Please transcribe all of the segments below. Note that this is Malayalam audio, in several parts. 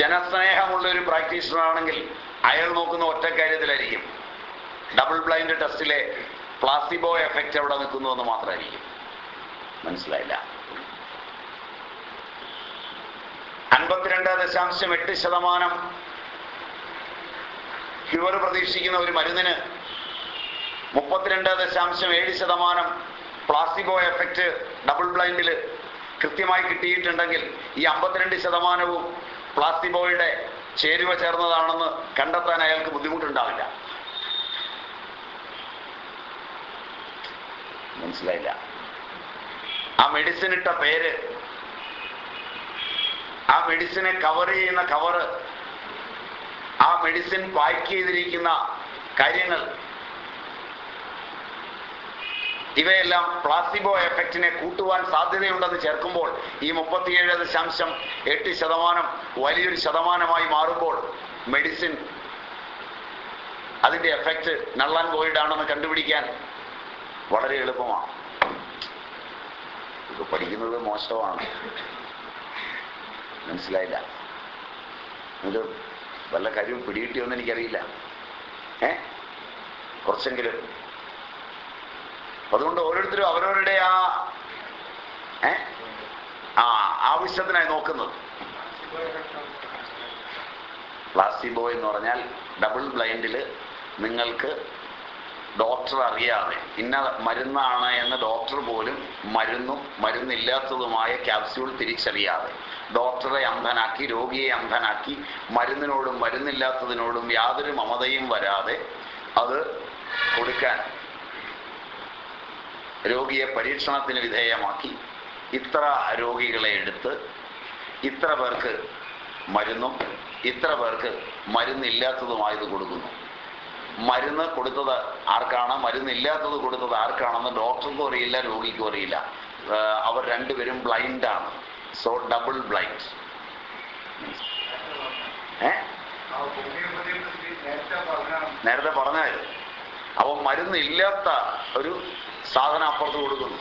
ജനസ്നേഹമുള്ള ഒരു പ്രാക്ടീഷണർ ആണെങ്കിൽ അയാൾ നോക്കുന്ന ഒറ്റ കാര്യത്തിലായിരിക്കും. ഡബിൾ ബ്ലൈൻഡ് ടെസ്റ്റിലെ പ്ലാസിബോ എഫക്റ്റ് എവിടെ നിൽക്കുന്നു എന്ന് മാത്രമായിരിക്കും. മനസ്സിലായില്ല? അൻപത്തിരണ്ട് ദശാംശം എട്ട് ശതമാനം ക്യൂർ പ്രതീക്ഷിക്കുന്ന ഒരു മരുന്നിന് മുപ്പത്തിരണ്ട് ദശാംശം ഏഴ് ശതമാനം പ്ലാസിബോ എഫക്റ്റ് ഡബിൾ ബ്ലൈൻഡിൽ കൃത്യമായി കിട്ടിയിട്ടുണ്ടെങ്കിൽ ഈ അമ്പത്തിരണ്ട് ശതമാനവും പ്ലാസിബോയുടെ ചേരുവ ചേർന്നതാണെന്ന് കണ്ടെത്താൻ അയാൾക്ക് ബുദ്ധിമുട്ടുണ്ടാവില്ല. മനസ്സിലായില്ല. ആ മെഡിസിൻ ഇട്ട പേര് ആ മെഡിസിനെ കവർ ചെയ്യുന്ന കവറ് ആ മെഡിസിൻ പാക്ക് ചെയ്തിരിക്കുന്ന കാര്യങ്ങൾ ഇവയെല്ലാം പ്ലാസിബോ എഫക്റ്റിനെ കൂട്ടുവാൻ സാധ്യതയുണ്ടെന്ന് ചേർക്കുമ്പോൾ ഈ മുപ്പത്തിയേഴ് ദശാംശം എട്ട് ശതമാനം വലിയൊരു ശതമാനമായി മാറുമ്പോൾ മെഡിസിൻ അതിന്റെ എഫക്റ്റ് നള്ളാൻ ആണെന്ന് കണ്ടുപിടിക്കാൻ വളരെ എളുപ്പമാണ്. ഇത് പഠിക്കുന്നത് മോശമാണ്. മനസ്സിലായില്ല. ഇത് വല്ല കാര്യവും പിടികിട്ടിയോന്ന് എനിക്കറിയില്ല. ഏ? കുറച്ചെങ്കിലും അതുകൊണ്ട് ഓരോരുത്തരും അവരവരുടെ ആ ആ ആവശ്യത്തിനായി നോക്കുന്നത്. പ്ലാസിബോ എന്ന് പറഞ്ഞാൽ ഡബിൾ ബ്ലൈൻഡിൽ നിങ്ങൾക്ക് ഡോക്ടർ അറിയാതെ ഇന്ന മരുന്നാണ് എന്ന് ഡോക്ടർ പോലും മരുന്നും മരുന്നില്ലാത്തതുമായ ക്യാപ്സ്യൂൾ തിരിച്ചറിയാതെ ഡോക്ടറെ അന്ധനാക്കി രോഗിയെ അന്ധനാക്കി മരുന്നിനോടും മരുന്നില്ലാത്തതിനോടും യാതൊരു മമതയും വരാതെ അത് കൊടുക്കാൻ രോഗിയെ പരീക്ഷണത്തിന് വിധേയമാക്കി. ഇത്ര രോഗികളെ എടുത്ത് ഇത്ര പേർക്ക് മരുന്നും ഇത്ര പേർക്ക് മരുന്നില്ലാത്തതുമായത് കൊടുക്കുന്നു. മരുന്ന് കൊടുത്തത് ആർക്കാണ്? മരുന്നില്ലാത്തത് കൊടുത്തത് ആർക്കാണെന്ന് ഡോക്ടർക്കും അറിയില്ല രോഗിക്കും അറിയില്ല. അവർ രണ്ടുപേരും ബ്ലൈൻഡാണ്. So double blind. ഏ? നേരത്തെ പറഞ്ഞായിരുന്നു. അപ്പൊ മരുന്നില്ലാത്ത ഒരു സാധനം അപ്പുറത്ത് കൊടുക്കുന്നു.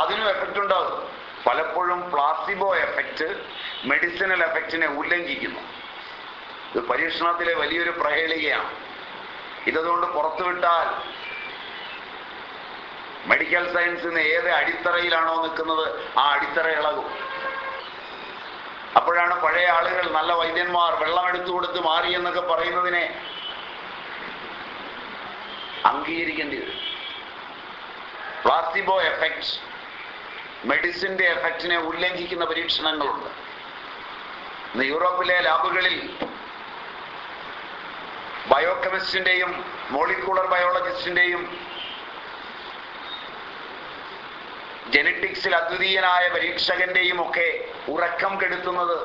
അതിനും എഫക്റ്റ് ഉണ്ടാകും പലപ്പോഴും പ്ലാസിബോ എഫക്റ്റ് മെഡിസിനൽ എഫക്റ്റിനെ ഉല്ലംഘിക്കുന്നു. ഇത് പരീക്ഷണത്തിലെ വലിയൊരു പ്രഹേളികയാണ്. ഇതുകൊണ്ട് പുറത്തുവിട്ടാൽ മെഡിക്കൽ സയൻസിന് ഏത് അടിത്തറയിലാണോ നിൽക്കുന്നത് ആ അടിത്തറ ഇളകും. അപ്പോഴാണ് പഴയ ആളുകൾ നല്ല വൈദ്യന്മാർ വെള്ളം എടുത്തു കൊടുത്ത് മാറി എന്നൊക്കെ പറയുന്നതിനെ അംഗീകരിക്കേണ്ടി വരും. പ്ലാസിബോ എഫക്റ്റ് മെഡിസിന്റെ എഫക്റ്റിനെ ഉല്ലംഘിക്കുന്ന പരീക്ഷണങ്ങളുണ്ട്. ഇന്ന് യൂറോപ്പിലെ ലാബുകളിൽ ബയോകെമിസ്റ്റിന്റെയും മോളിക്കുലർ ബയോളജിസ്റ്റിന്റെയും ജനറ്റിക്സിൽ അദ്വിതീയനായ പരീക്ഷകന്റെയും ഒക്കെ ഉറക്കം കെടുത്തുന്നത്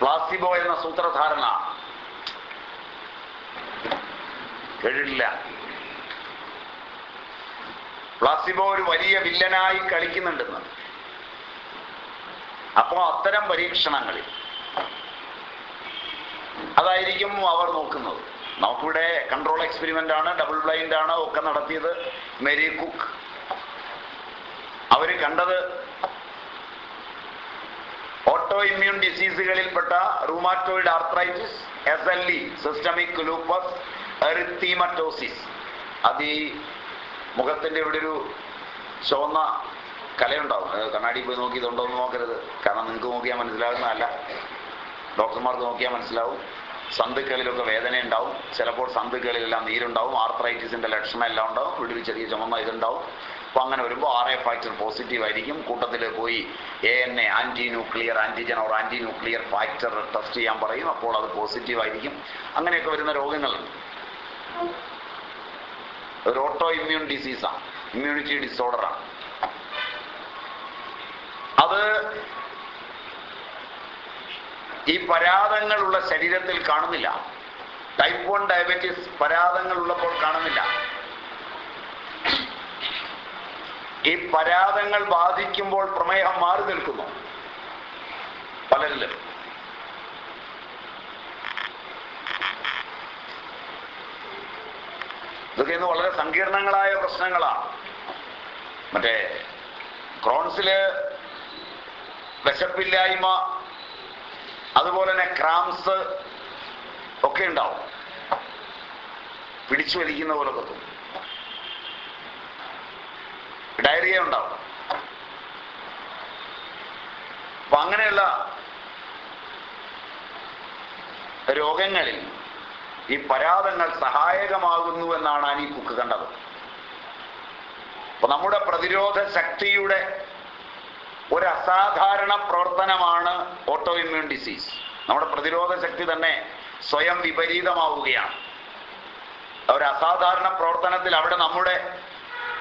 പ്ലാസിബോ എന്ന സൂത്രധാരണ. കേട്ടിട്ടില്ല. പ്ലാസിബോ ഒരു വലിയ വില്ലനായി കളിക്കുന്നുണ്ടെന്ന്. അപ്പോൾ അത്തരം പരീക്ഷണങ്ങളിൽ അതായിരിക്കും അവർ നോക്കുന്നത്. നമുക്കിവിടെ കൺട്രോൾ എക്സ്പെരിമെന്റ് ആണ് ഡബിൾ ബ്ലൈൻഡ് ആണ് ഒക്കെ നടത്തിയത് മേരി കുക്ക്. അവർ കണ്ടത് auto immune ഡിസീസുകളിൽപ്പെട്ട rheumatoid arthritis S L E systemic lupus erythematosus അത് ഈ മുഖത്തിന്റെ ഇവിടെ ഒരു ചുവന്ന കലയുണ്ടാവും. കണ്ണാടി പോയി നോക്കി ഇതുണ്ടോ എന്ന് നോക്കരുത്. കാരണം നിങ്ങൾക്ക് നോക്കിയാൽ മനസ്സിലാകുന്നതല്ല. ഡോക്ടർമാർക്ക് നോക്കിയാൽ മനസ്സിലാവും. സന്ധികളിലൊക്കെ വേദന ഉണ്ടാവും ചിലപ്പോൾ സന്ധികളിലെല്ലാം നീരുണ്ടാവും. ആർത്രൈറ്റിസിന്റെ ലക്ഷണം എല്ലാം ഉണ്ടാവും. വീട്ടിൽ ചെറിയ ചുമന്ന ഇതുണ്ടാവും. അപ്പോൾ അങ്ങനെ വരുമ്പോൾ ആർ എ ഫാക്ടർ പോസിറ്റീവ് ആയിരിക്കും. കൂട്ടത്തിൽ പോയി A N A anti nuclear antigen or anti nuclear factor test ചെയ്യാൻ പറയും. അപ്പോൾ അത് പോസിറ്റീവ് ആയിരിക്കും. അങ്ങനെയൊക്കെ വരുന്ന രോഗങ്ങളുണ്ട്. ഒരു ഓട്ടോ ഇമ്മ്യൂൺ ഡിസീസാണ് ഇമ്മ്യൂണിറ്റി ഡിസോർഡറാണ് അത് ഈ പരാതങ്ങളുള്ള ശരീരത്തിൽ കാണുന്നില്ല. ടൈപ്പ് വൺ ഡയബറ്റീസ് പരാതങ്ങൾ ഉള്ളപ്പോൾ കാണുന്നില്ല. ഈ പരാതങ്ങൾ ബാധിക്കുമ്പോൾ പ്രമേഹം മാറി നിൽക്കുന്നു. പലരിലും. ഇതൊക്കെ ഇന്ന് വളരെ സങ്കീർണങ്ങളായ പ്രശ്നങ്ങളാണ്. മറ്റേ ക്രോൺസിൽ വിശപ്പില്ലായ്മ അതുപോലെ തന്നെ ക്രാംസ് ഒക്കെ ഉണ്ടാവും. പിടിച്ചു വലിക്കുന്ന പോലെ തോന്നും. ഡയറിയ ഉണ്ടാവും. അപ്പൊ അങ്ങനെയുള്ള രോഗങ്ങളിൽ ഈ പരാതങ്ങൾ സഹായകമാകുന്നു എന്നാണ് അനി കുക്ക് കണ്ടത്. അപ്പൊ നമ്മുടെ പ്രതിരോധ ശക്തിയുടെ ഒരു അസാധാരണ പ്രവർത്തനമാണ് ഓട്ടോ ഇമ്മ്യൂൺ ഡിസീസ് നമ്മുടെ പ്രതിരോധ ശക്തി തന്നെ സ്വയം വിപരീതമാവുകയാണ്. ഒരു അസാധാരണ പ്രവർത്തനത്തിൽ അവിടെ നമ്മുടെ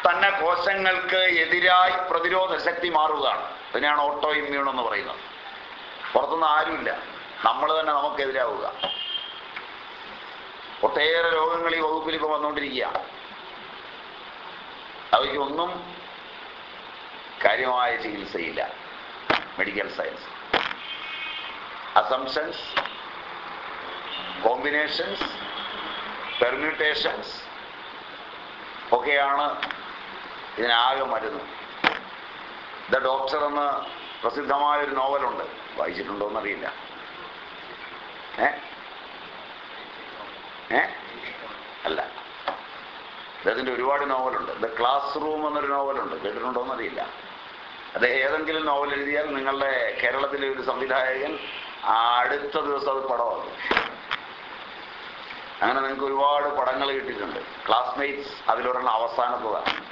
തന്നെ കോശങ്ങൾക്ക് എതിരായി പ്രതിരോധ ശക്തി മാറുകയാണ്. അതിനെയാണ് ഓട്ടോ ഇമ്മ്യൂൺ എന്ന് പറയുന്നത്. പുറത്തുനിന്ന് ആരുമില്ല. നമ്മൾ തന്നെ നമുക്കെതിരാവുക ഒട്ടേറെ രോഗങ്ങൾ ഈ വകുപ്പിൽ ഇപ്പൊ വന്നുകൊണ്ടിരിക്കുക അവയ്ക്കൊന്നും കാര്യമായ ചികിത്സയില്ല. Medical science assumptions combinations permutations ഒക്കെയാണ് ഇതിനാകെ മരുന്ന്. ദ ഡോക്ടർ എന്ന് പ്രസിദ്ധമായ ഒരു നോവലുണ്ട് വായിച്ചിട്ടുണ്ടോ എന്നറിയില്ല ഏ? അല്ല. അദ്ദേഹത്തിന്റെ ഒരുപാട് നോവലുണ്ട്. ദ ക്ലാസ് റൂം എന്നൊരു നോവലുണ്ട്. കേട്ടിട്ടുണ്ടോ എന്നറിയില്ല. അദ്ദേഹം ഏതെങ്കിലും നോവൽ എഴുതിയാൽ നിങ്ങളുടെ കേരളത്തിലെ ഒരു സംവിധായകൻ അടുത്ത ദിവസം അത് പടമാകും അങ്ങനെ നിങ്ങൾക്ക് ഒരുപാട് പടങ്ങൾ കിട്ടിയിട്ടുണ്ട്. ക്ലാസ്മേറ്റ്സ് അതിലൊരെണ്ണം അവസാനത്തതാണ്.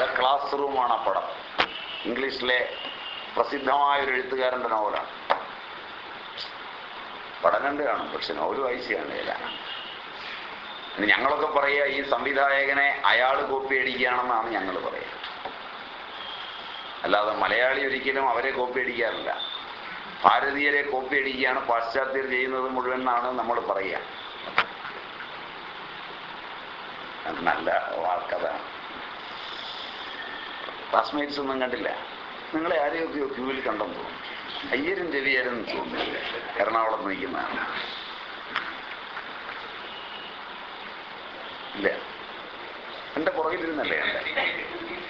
ദ ക്ലാസ് റൂമാണ് ആ പടം. ഇംഗ്ലീഷിലെ പ്രസിദ്ധമായ ഒരു എഴുത്തുകാരന്റെ നോവലാണ്. പടം കണ്ട് കാണും. പക്ഷെ നോവൽ വായിച്ച് ഇനി ഞങ്ങളൊക്കെ പറയുക ഈ സംവിധായകനെ അയാൾ കോപ്പി അടിക്കുകയാണെന്നാണ് ഞങ്ങൾ പറയുക. അല്ലാതെ മലയാളി ഒരിക്കലും അവരെ കോപ്പി അടിക്കാറില്ല. ഭാരതീയരെ കോപ്പി അടിക്കുകയാണ് പാശ്ചാത്യർ ചെയ്യുന്നത് മുഴുവൻ എന്നാണ് നമ്മൾ പറയുക നല്ല വാർക്കഥ ക്ലാസ്മേറ്റ്സ് ഒന്നും കണ്ടില്ല. നിങ്ങളെ ആരെയൊക്കെയോ ക്യൂവിൽ കണ്ടെന്ന് തോന്നുന്നു. അയ്യരും രവിയരും തോന്നുന്നു എറണാകുളത്ത് നിൽക്കുന്നതാണ് ഇല്ല. എന്റെ പുറകിലിരുന്നല്ലേ എന്റെ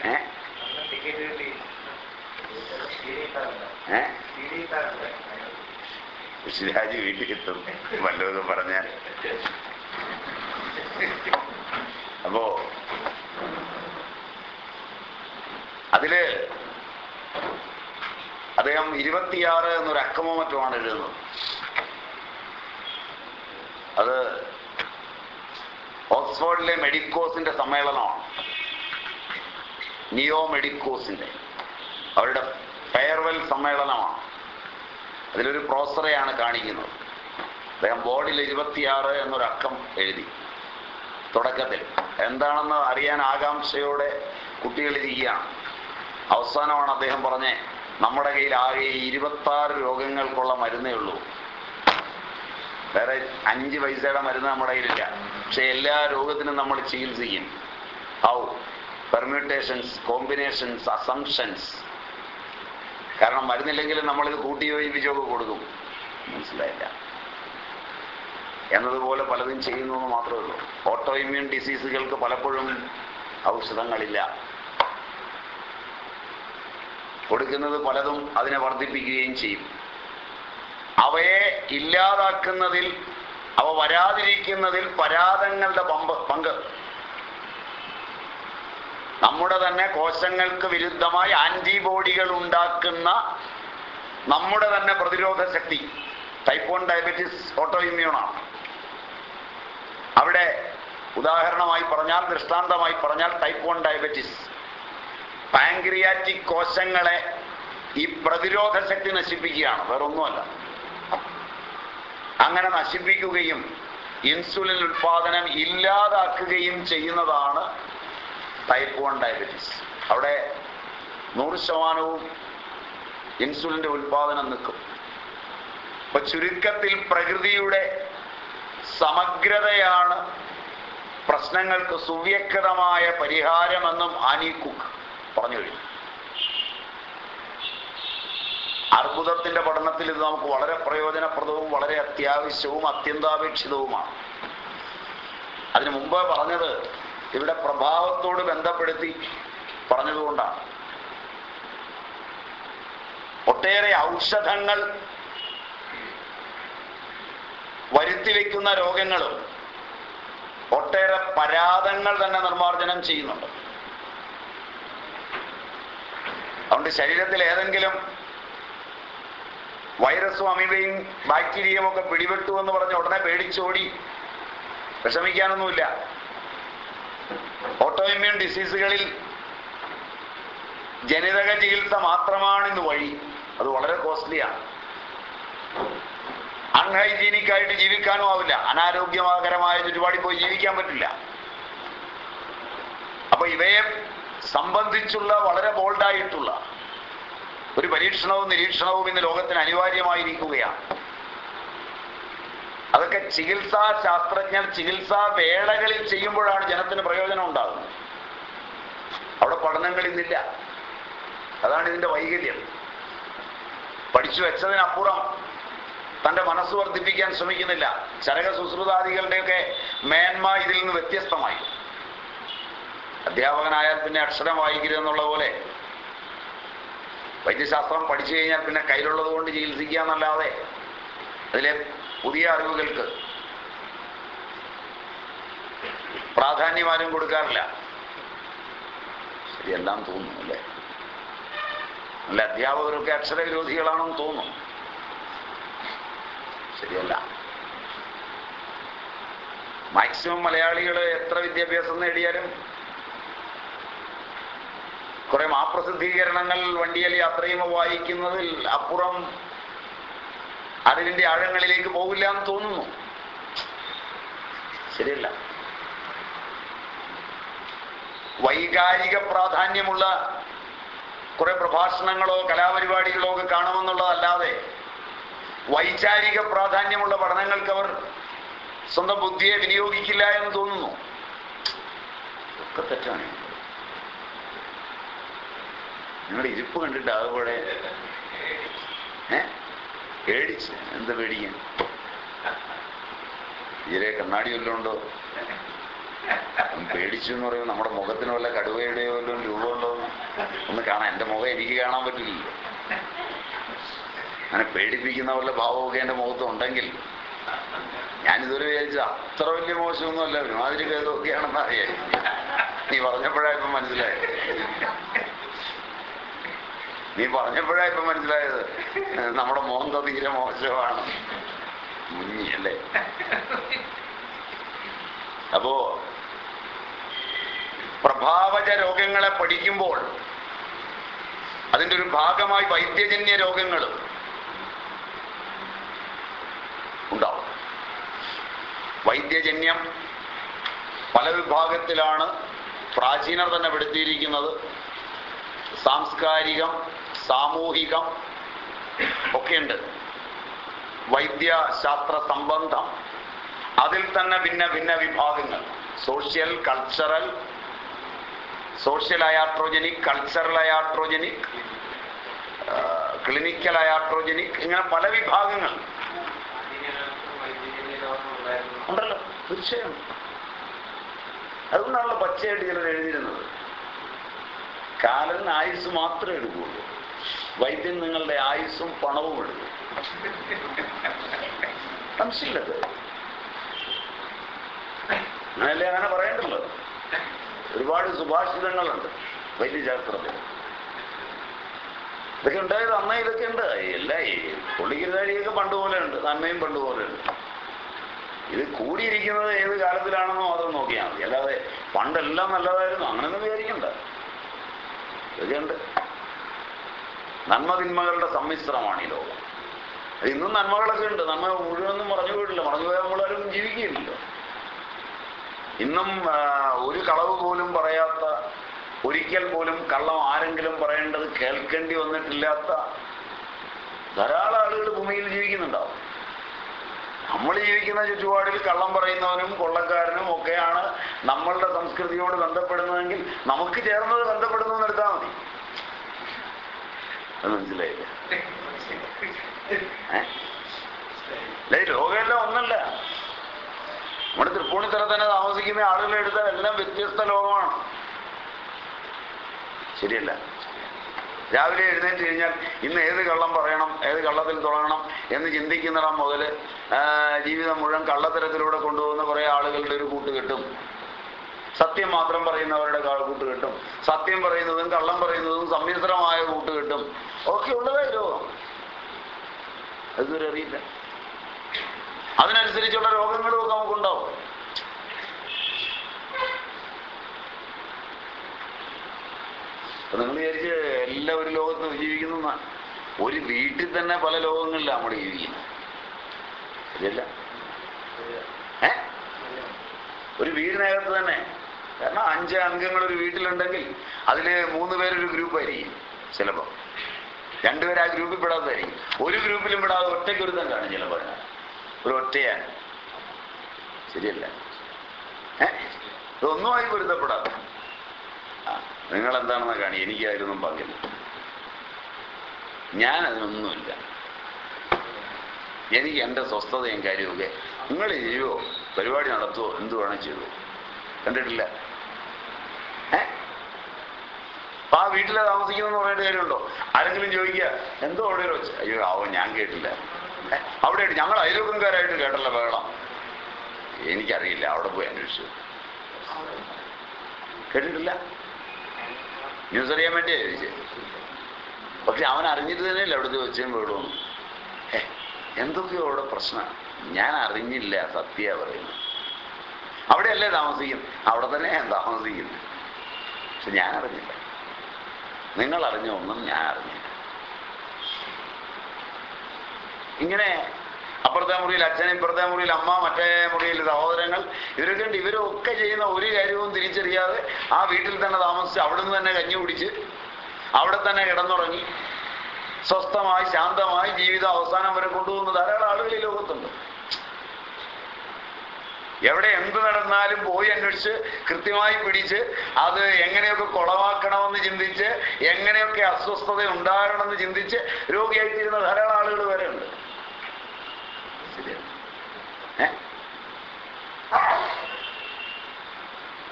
ഏ? ഋഷിരാജ് വീട്ടിൽ എത്തും. വല്ലതും പറഞ്ഞാൽ. അപ്പോ അതിൽ അദ്ദേഹം ഇരുപത്തിയാറ് എന്നൊരു അക്കമോ മറ്റുമാണ് എഴുതുന്നത്. അത് ഓക്സ്ഫോർഡിലെ മെഡിക്കോസിന്റെ സമ്മേളനമാണ്. നിയോ മെഡിക്കോസിന്റെ അവരുടെ ഫെയർവെൽ സമ്മേളനമാണ്. അതിലൊരു പ്രോസറെയാണ് കാണിക്കുന്നത്. അദ്ദേഹം ബോർഡിൽ ഇരുപത്തിയാറ് എന്നൊരു അക്കം എഴുതി. തുടക്കത്തിൽ എന്താണെന്ന് അറിയാൻ ആകാംക്ഷയോടെ കുട്ടികളിരിക്കുകയാണ്. അവസാനമാണ് അദ്ദേഹം പറഞ്ഞേ നമ്മുടെ കയ്യിൽ ആകെ ഇരുപത്തി ആറ് രോഗങ്ങൾക്കുള്ള മരുന്നേ ഉള്ളൂ. വേറെ അഞ്ച് പൈസയുടെ മരുന്ന് നമ്മുടെ കയ്യിലില്ല. പക്ഷെ എല്ലാ രോഗത്തിനും നമ്മൾ ചികിത്സിക്കും. How permutations combinations assumptions. കാരണം മരുന്നില്ലെങ്കിലും നമ്മളിത് കൂട്ടി യോജിപ്പിച്ചൊക്കെ കൊടുക്കും. മനസ്സിലായില്ല. എന്നതുപോലെ പലതും ചെയ്യുന്നു എന്ന് മാത്രമേ ഉള്ളൂ. ഓട്ടോ ഇമ്മ്യൂൺ ഡിസീസുകൾക്ക് പലപ്പോഴും ഔഷധങ്ങളില്ല. കൊടുക്കുന്നത് പലതും അതിനെ വർദ്ധിപ്പിക്കുകയും ചെയ്യും. അവയെ ഇല്ലാതാക്കുന്നതിൽ അവ വരാതിരിക്കുന്നതിൽ പരാതങ്ങളുടെ പമ്പ് പങ്ക്. നമ്മുടെ തന്നെ കോശങ്ങൾക്ക് വിരുദ്ധമായി ആന്റിബോഡികൾ ഉണ്ടാക്കുന്ന നമ്മുടെ തന്നെ പ്രതിരോധ ശക്തി ടൈപ്പ് വൺ ഡയബറ്റിസ് ഓട്ടോ ഇമ്മ്യൂണാണ് അവിടെ ഉദാഹരണമായി പറഞ്ഞാൽ ദൃഷ്ടാന്തമായി പറഞ്ഞാൽ ടൈപ്പ് വൺ ഡയബറ്റീസ്. പാങ്ക്രിയാറ്റിക് കോശങ്ങളെ ഈ പ്രതിരോധ ശക്തി നശിപ്പിക്കുകയാണ്. വേറൊന്നുമല്ല. അങ്ങനെ നശിപ്പിക്കുകയും ഇൻസുലിൻ ഉൽപാദനം ഇല്ലാതാക്കുകയും ചെയ്യുന്നതാണ് ടൈപ്പ് വൺ ഡയബറ്റീസ്. അവിടെ നൂറ് ശതമാനവും ഇൻസുലിന്റെ ഉൽപാദനം നിൽക്കും. അപ്പൊ ചുരുക്കത്തിൽ പ്രകൃതിയുടെ സമഗ്രതയാണ് പ്രശ്നങ്ങൾക്ക് സുവ്യക്തമായ പരിഹാരമെന്നും കുക്ക്. പറഞ്ഞു കഴിഞ്ഞു. അർബുദത്തിന്റെ പഠനത്തിൽ ഇത് നമുക്ക് വളരെ പ്രയോജനപ്രദവും വളരെ അത്യാവശ്യവും അത്യന്താപേക്ഷിതവുമാണ്. അതിനു മുമ്പ് പറഞ്ഞത് ഇവിടെ പ്രഭാവത്തോട് ബന്ധപ്പെടുത്തി പറഞ്ഞതുകൊണ്ടാണ്. ഒട്ടേറെ ഔഷധങ്ങൾ വരുത്തി വയ്ക്കുന്ന രോഗങ്ങളും ഒട്ടേറെ പരാതങ്ങൾ തന്നെ നിർമ്മാർജനം ചെയ്യുന്നുണ്ട്. അതുകൊണ്ട് ശരീരത്തിൽ ഏതെങ്കിലും വൈറസും അമീബയും ബാക്ടീരിയയും ഒക്കെ പിടിപെട്ടു എന്ന് പറഞ്ഞ് ഉടനെ പേടിച്ചോടി. വിഷമിക്കാനൊന്നുമില്ല. ഓട്ടോ ഇമ്മ്യൂൺ ഡിസീസുകളിൽ ജനിതക ചികിത്സ മാത്രമാണ് ഇന്ന് വഴി. അത് വളരെ കോസ്റ്റ്ലിയാണ് അൺഹൈജീനിക് ആയിട്ട് ജീവിക്കാനും ആവില്ല. അനാരോഗ്യകരമായ ചുറ്റുപാടിൽ പോയി ജീവിക്കാൻ പറ്റില്ല. അപ്പൊ ഇവയെ സംബന്ധിച്ചുള്ള വളരെ ബോൾഡായിട്ടുള്ള ഒരു പരീക്ഷണവും നിരീക്ഷണവും ഇന്ന് ലോകത്തിന് അനിവാര്യമായിരിക്കുകയാണ്. അതൊക്കെ ചികിത്സാ ശാസ്ത്രജ്ഞർ ചികിത്സാ വേളകളിൽ ചെയ്യുമ്പോഴാണ് ജനത്തിന് പ്രയോജനം ഉണ്ടാകുന്നത്. അവിടെ പഠനങ്ങൾ ഇന്നില്ല അതാണ് ഇതിന്റെ വൈകല്യം. പഠിച്ചു വെച്ചതിനപ്പുറം തന്റെ മനസ്സ് വർദ്ധിപ്പിക്കാൻ ശ്രമിക്കുന്നില്ല. ചരക സുശ്രുതാദികളുടെയൊക്കെ മേന്മ ഇതിൽ നിന്ന് വ്യത്യസ്തമായി. അധ്യാപകനായാൽ പിന്നെ അക്ഷരം വായിക്കരുത് എന്നുള്ള പോലെ. വൈദ്യശാസ്ത്രം പഠിച്ചു കഴിഞ്ഞാൽ പിന്നെ കയ്യിലുള്ളത് കൊണ്ട് ചികിത്സിക്കുക എന്നല്ലാതെ അതിലെ പുതിയ അറിവുകൾക്ക് പ്രാധാന്യമാരും കൊടുക്കാറില്ല. ശരിയെല്ലാം തോന്നുന്നു അല്ലേ? അല്ല അധ്യാപകരൊക്കെ അക്ഷരവിരോധികളാണെന്ന് തോന്നും. ശരിയല്ല. മാക്സിമം മലയാളികൾ എത്ര വിദ്യാഭ്യാസം നേടിയാലും കുറെ മാപ്രസിദ്ധീകരണങ്ങൾ വണ്ടിയിൽ യാത്രയും വായിക്കുന്നതിൽ അപ്പുറം അറിവിന്റെ ആഴങ്ങളിലേക്ക് പോകില്ല എന്ന് തോന്നുന്നു. ശരിയല്ല. വൈകാരിക പ്രാധാന്യമുള്ള കുറെ പ്രഭാഷണങ്ങളോ കലാപരിപാടികളോ ഒക്കെ കാണുമെന്നുള്ളതല്ലാതെ വൈചാരിക പ്രാധാന്യമുള്ള പഠനങ്ങൾക്ക് അവർ സ്വന്തം ബുദ്ധിയെ വിനിയോഗിക്കില്ല എന്ന് തോന്നുന്നു. ഒക്കെ തെറ്റാണ്. നിങ്ങളുടെ ഇരിപ്പ് കണ്ടിട്ട് അതുപോലെ ഏ? പേടിച്ച് എന്ത് പേടിക്കാൻ? ഇതിലെ കണ്ണാടി വല്ലതും ഉണ്ടോ? പേടിച്ചു എന്ന് പറയുമ്പോൾ നമ്മുടെ മുഖത്തിന് വല്ല കടുവയുടെയോ വല്ലതും രൂപമുണ്ടോ ഒന്ന് കാണാൻ. എന്റെ മുഖം എനിക്ക് കാണാൻ പറ്റില്ലല്ലോ അങ്ങനെ പേടിപ്പിക്കുന്ന വല്ല ഭാവമൊക്കെ എന്റെ മുഖത്ത് ഉണ്ടെങ്കിൽ ഞാനിതുവരെ വിചാരിച്ചത് അത്ര വലിയ മോശമൊന്നുമല്ല ഒരുമാതിരി ഭേദമൊക്കെയാണെന്ന് അറിയാം. നീ പറഞ്ഞപ്പോഴാ ഇപ്പം മനസ്സിലായത്. നീ പറഞ്ഞപ്പോഴാ ഇപ്പൊ മനസ്സിലായത്. നമ്മുടെ മോന്ത തീരെ മോശമാണ്. മുഞ്ഞി അപ്പോ പ്രഭാവജ രോഗങ്ങളെ പഠിക്കുമ്പോൾ അതിന്റെ ഒരു ഭാഗമായി വൈദ്യജന്യ രോഗങ്ങൾ ഉണ്ടാവും. വൈദ്യജന്യം പല വിഭാഗത്തിലാണ് പ്രാചീനർ തന്നെ പെടുത്തിയിരിക്കുന്നത്. സാംസ്കാരികം സാമൂഹികം ഒക്കെയുണ്ട്. വൈദ്യശാസ്ത്ര സംബന്ധം. അതിൽ തന്നെ ഭിന്ന ഭിന്ന വിഭാഗങ്ങൾ. Social cultural social iatrogenic cultural iatrogenic clinical iatrogenic ഇങ്ങനെ പല വിഭാഗങ്ങൾ. ഉണ്ടല്ലോ. തീർച്ചയായും. അതുകൊണ്ടാണല്ലോ പച്ചയായിട്ട് ചിലർ എഴുതിയിരുന്നത്. കാലന് ആയുസ് മാത്രമേ എടുക്കുകയുള്ളൂ വൈദ്യൻ നിങ്ങളുടെ ആയുസ്സും പണവും എടുക്കും സംശയമില്ലത്. അങ്ങനല്ലേ അങ്ങനെ പറയേണ്ടല്ലോ ഒരുപാട് സുഭാഷിതങ്ങളുണ്ട് വൈദ്യശാസ്ത്രത്തിൽ. ഇതൊക്കെ ഉണ്ടായത് അമ്മ ഇതൊക്കെ ഉണ്ട്. എല്ലാ ഈ പുള്ളിക്കിരുതാഴിയൊക്കെ പണ്ട് പോലെ ഉണ്ട്. നന്മയും പണ്ട് പോലെ ഉണ്ട്. ഇത് കൂടിയിരിക്കുന്നത് ഏത് കാലത്തിലാണെന്നോ അതൊന്നും നോക്കിയാൽ മതി. അല്ലാതെ പണ്ടെല്ലാം നല്ലതായിരുന്നു. അങ്ങനെയൊന്നും വിചാരിക്കണ്ട. ഇതൊക്കെയുണ്ട് നന്മതിന്മകളുടെ സമ്മിശ്രമാണ് ഈ ലോകം. ഇന്നും നന്മകളൊക്കെ ഉണ്ട്. നന്മ മുഴുവനൊന്നും പറഞ്ഞു പോയിട്ടില്ല. പറഞ്ഞു പോയാൽ നമ്മളാരും ജീവിക്കുകയില്ലല്ലോ. ഇന്നും ഒരു കളവ് പോലും പറയാത്ത ഒരിക്കൽ പോലും കള്ളം ആരെങ്കിലും പറയേണ്ടത് കേൾക്കേണ്ടി വന്നിട്ടില്ലാത്ത ധാരാളം ആളുകൾ ഭൂമിയിൽ ജീവിക്കുന്നുണ്ടാവും. നമ്മൾ ജീവിക്കുന്ന ചുറ്റുപാടിൽ കള്ളം പറയുന്നവനും കൊള്ളക്കാരനും ഒക്കെയാണ് നമ്മളുടെ സംസ്കൃതിയോട് ബന്ധപ്പെടുന്നതെങ്കിൽ നമുക്ക് ചേർന്നത് ബന്ധപ്പെടുന്നു എന്ന് എടുത്താൽ മതി. അത് മനസ്സിലായില്ല? ലോകമെല്ലാം ഒന്നല്ല. നമ്മുടെ തൃപ്പൂണിത്തറ തന്നെ താമസിക്കുന്ന ആളുകളെ എടുത്താൽ എല്ലാം വ്യത്യസ്ത ലോകമാണ്. ശരിയല്ല. രാവിലെ എഴുന്നേറ്റ് കഴിഞ്ഞാൽ ഇന്ന് ഏത് കള്ളം പറയണം ഏത് കള്ളത്തിൽ തുടങ്ങണം എന്ന് ചിന്തിക്കുന്നിടം മുതൽ ജീവിതം മുഴുവൻ കള്ളത്തരത്തിലൂടെ കൊണ്ടുപോകുന്ന കുറേ ആളുകളുടെ ഒരു കൂട്ട് കിട്ടും. സത്യം മാത്രം പറയുന്നവരുടെ കൂട്ട് കിട്ടും. സത്യം പറയുന്നതും കള്ളം പറയുന്നതും സമ്മിശ്രമായ കൂട്ട് കിട്ടും. ഒക്കെ ഉള്ളതല്ലോ രോഗം അറിയില്ല. അതിനനുസരിച്ചുള്ള രോഗങ്ങളും ഒക്കെ നമുക്കുണ്ടാവും. നിങ്ങൾ വിചാരിച്ച് എല്ലാ ഒരു ലോകത്ത് ജീവിക്കുന്ന ഒരു വീട്ടിൽ തന്നെ പല ലോകങ്ങളിലാണ് നമ്മൾ ജീവിക്കുന്നത്. ഏ? ഒരു വീടിനകത്ത് തന്നെ കാരണം അഞ്ച് അംഗങ്ങൾ ഒരു വീട്ടിലുണ്ടെങ്കിൽ അതിൽ മൂന്ന് പേരൊരു ഗ്രൂപ്പായിരിക്കും ചിലപ്പോൾ രണ്ടുപേർ ആ ഗ്രൂപ്പിൽ പെടാത്തതായിരിക്കും. ഒരു ഗ്രൂപ്പിലും പെടാതെ ഒറ്റയ്ക്ക് ഒരുത്തം കാണും ചിലപ്പോൾ ഒരു ഒറ്റയാണ്. ശരിയല്ല. ഇതൊന്നുമായി പൊരുത്തപ്പെടാത്ത. നിങ്ങൾ എന്താണെന്ന് കാണി? എനിക്ക് അതിലൊന്നും പങ്കില്ല ഞാൻ അതിനൊന്നുമില്ല എനിക്ക് എന്റെ സ്വസ്ഥതയും കാര്യമൊക്കെ നിങ്ങൾ ചെയ്യുമോ പരിപാടി നടത്തുമോ എന്ത് വേണം ചെയ്തു കണ്ടിട്ടില്ല? അപ്പൊ ആ വീട്ടിലെ താമസിക്കുന്നെന്ന് പറയേണ്ട കാര്യമുണ്ടോ? ആരെങ്കിലും ചോദിക്കുക എന്തോ അവിടെ ഒരു അയ്യോ ആവോ ഞാൻ കേട്ടില്ല. ഏ, അവിടെ ഞങ്ങൾ അയൽവക്കംകാരായിട്ട് കേട്ടല്ല വേണം എനിക്കറിയില്ല അവിടെ പോയി അന്വേഷിച്ചു. കേട്ടിട്ടില്ല? ന്യൂസ് അറിയാൻ വേണ്ടിയാ ചോദിച്ചത് പക്ഷെ അവൻ അറിഞ്ഞിട്ട് തന്നെയല്ല അവിടുത്തെ വെച്ചും വീടും എന്തൊക്കെയോ അവിടെ പ്രശ്നം. ഞാൻ അറിഞ്ഞില്ല സത്യ പറയുന്നു അവിടെയല്ലേ താമസിക്കും അവിടെ തന്നെ താമസിക്കുന്നു. പക്ഷെ ഞാൻ അറിഞ്ഞില്ല നിങ്ങൾ അറിഞ്ഞ ഒന്നും ഞാൻ അറിഞ്ഞില്ല ഇങ്ങനെ അപ്പുറത്തെ മുറിയിൽ അച്ഛൻ ഇപ്പുറത്തെ മുറിയിൽ അമ്മ മറ്റേ മുറിയിൽ സഹോദരങ്ങൾ ഇവരൊക്കെ ഉണ്ട്. ഇവരൊക്കെ ചെയ്യുന്ന ഒരു കാര്യവും തിരിച്ചറിയാതെ ആ വീട്ടിൽ തന്നെ താമസിച്ച് അവിടെ നിന്ന് തന്നെ കഞ്ഞി കുടിച്ച് അവിടെ തന്നെ കിടന്നുറങ്ങി സ്വസ്ഥമായി ശാന്തമായി ജീവിതം അവസാനം വരെ കൊണ്ടുപോകുന്ന ധാരാളം ആളുകൾ ഈ ലോകത്തുണ്ട്. എവിടെ എന്ത് നടന്നാലും പോയി അന്വേഷിച്ച് കൃത്യമായി പിടിച്ച് അത് എങ്ങനെയൊക്കെ കുളമാക്കണമെന്ന് ചിന്തിച്ച് എങ്ങനെയൊക്കെ അസ്വസ്ഥത ഉണ്ടാകണമെന്ന് ചിന്തിച്ച് രോഗിയായിത്തീരുന്ന ധാരാളം ആളുകൾ വരെ ഉണ്ട്.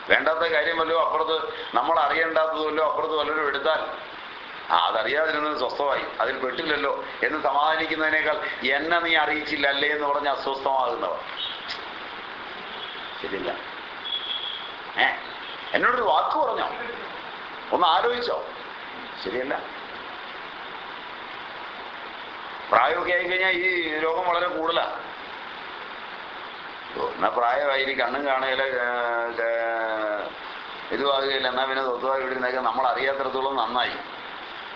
വേണ്ടാത്ത കാര്യം വല്ലോ അപ്പുറത്ത് നമ്മൾ അറിയേണ്ടാത്തത് അപ്പുറത്ത് വല്ലവരും എടുത്താൽ അതറിയാതിരുന്നത് സ്വസ്ഥമായി അതിൽ പെട്ടില്ലല്ലോ എന്ന് സമാധാനിക്കുന്നതിനേക്കാൾ എന്നെ നീ അറിയിച്ചില്ല അല്ലേ എന്ന് പറഞ്ഞ് അസ്വസ്ഥമാകുന്നവർ. ശരിയില്ല ഏ? എന്നോടൊരു വാക്ക് പറഞ്ഞോ? ഒന്ന് ആലോചിച്ചോ. ശരിയല്ല. പ്രായമൊക്കെ ആയിക്കഴിഞ്ഞാൽ ഈ രോഗം വളരെ കൂടുതലാണ് എന്നാ പ്രായമായി കണ്ണും കാണുകയില്ല ഇതുമാകുകയില്ല എന്നാ പിന്നെ സ്വത്തുമായി വിടുന്നതൊക്കെ നമ്മൾ അറിയാത്തിടത്തോളം നന്നായി.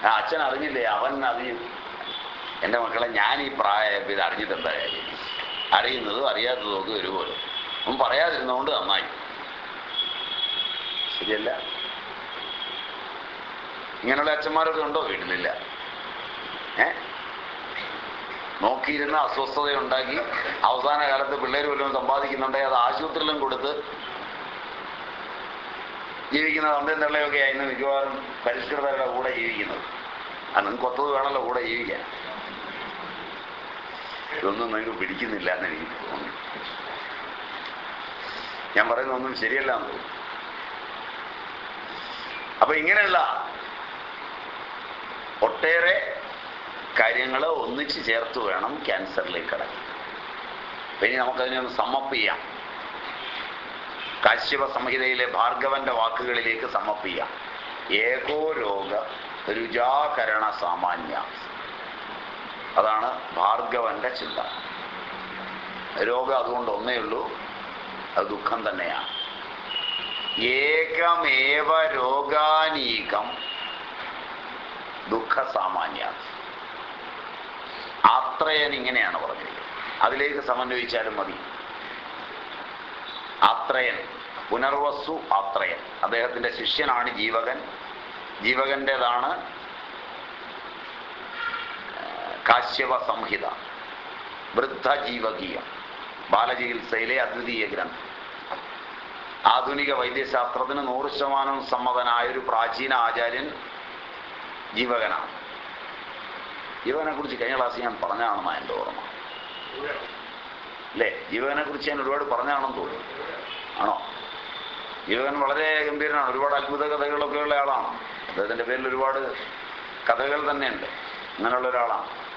അച്ഛൻ അറിഞ്ഞില്ലേ? അവൻ അറിയും. എന്റെ മക്കളെ ഞാൻ ഈ പ്രായം ഇത് അറിഞ്ഞിട്ട് കാര്യം? അറിയുന്നതും അറിയാത്തതും ഒക്കെ ഒരുപോലെ. അവൻ പറയാതിരുന്നതുകൊണ്ട് നന്നായി. ശരിയല്ല? ഇങ്ങനെയുള്ള അച്ഛന്മാരൊക്കെ ഉണ്ടോ വീട്ടിലില്ല? ഏ? നോക്കിയിരുന്ന അസ്വസ്ഥത ഉണ്ടാക്കി അവസാന കാലത്ത് പിള്ളേർ വല്ലതും സമ്പാദിക്കുന്നുണ്ടെങ്കിൽ അത് ആശുപത്രിയിലും കൊടുത്ത് ജീവിക്കുന്ന തന്തയും തള്ളയൊക്കെ ആയിരുന്നു മിക്കവാറും പരിഷ്കൃതരുടെ കൂടെ ജീവിക്കുന്നത്. ആ നിങ്ങൾക്ക് ഒത്തത് വേണമല്ലോ കൂടെ ജീവിക്കാൻ. ഇതൊന്നും നിങ്ങൾക്ക് പിടിക്കുന്നില്ല എന്ന് എനിക്ക് തോന്നുന്നു. ഞാൻ പറയുന്ന ഒന്നും ശരിയല്ല എന്ന്. തോന്നുന്നു അപ്പൊ ഇങ്ങനെയുള്ള ഒട്ടേറെ കാര്യങ്ങൾ ഒന്നിച്ച് ചേർത്ത് വേണം ക്യാൻസറിലേക്ക് കടക്കാൻ. ഇനി നമുക്കതിനെ ഒന്ന് സമ്മപ്പ് ചെയ്യാം. കാശ്യപ സംഹിതയിലെ ഭാർഗവന്റെ വാക്കുകളിലേക്ക് സമ്മപ്പ് ചെയ്യാം. ഏകോ രോഗ രുചാകരണ സാമാന്യ. അതാണ് ഭാർഗവന്റെ ചിന്ത. രോഗം അതുകൊണ്ട് ഒന്നേ ഉള്ളൂ. അത് ദുഃഖം തന്നെയാണ് ഏകമേവ രോഗാനീകം ദുഃഖ സാമാന്യ ആത്രയൻ ഇങ്ങനെയാണ് പറഞ്ഞിരിക്കുന്നത്. അതിലേക്ക് സമന്വയിച്ചാലും മതി. ആത്രയൻ പുനർവസ്തു ആത്രയൻ. അദ്ദേഹത്തിന്റെ ശിഷ്യനാണ് ജീവകൻ. ജീവകന്റേതാണ് കാശ്യപ സംഹിത വൃദ്ധ ജീവകീയം ബാലചികിത്സയിലെ അദ്വിതീയ ഗ്രന്ഥം. ആധുനിക വൈദ്യശാസ്ത്രത്തിന് നൂറ് ശതമാനം സമ്മതനായ ഒരു പ്രാചീന ആചാര്യൻ ജീവകനാണ്. ജീവകനെ കുറിച്ച് കഴിഞ്ഞ ക്ലാസ് ഞാൻ പറഞ്ഞാണെന്നാ എന്റെ ഓർമ്മ. അല്ലേ? ജീവകനെ കുറിച്ച് ഞാൻ ഒരുപാട് പറഞ്ഞാണെന്ന് തോന്നുന്നു. ആണോ? ജീവകൻ വളരെ ഗംഭീരനാണ്. ഒരുപാട് അത്ഭുത കഥകളൊക്കെ ഉള്ള ആളാണ്. അദ്ദേഹത്തിന്റെ പേരിൽ ഒരുപാട് കഥകൾ തന്നെയുണ്ട്. അങ്ങനെയുള്ള ഒരാളാണ്.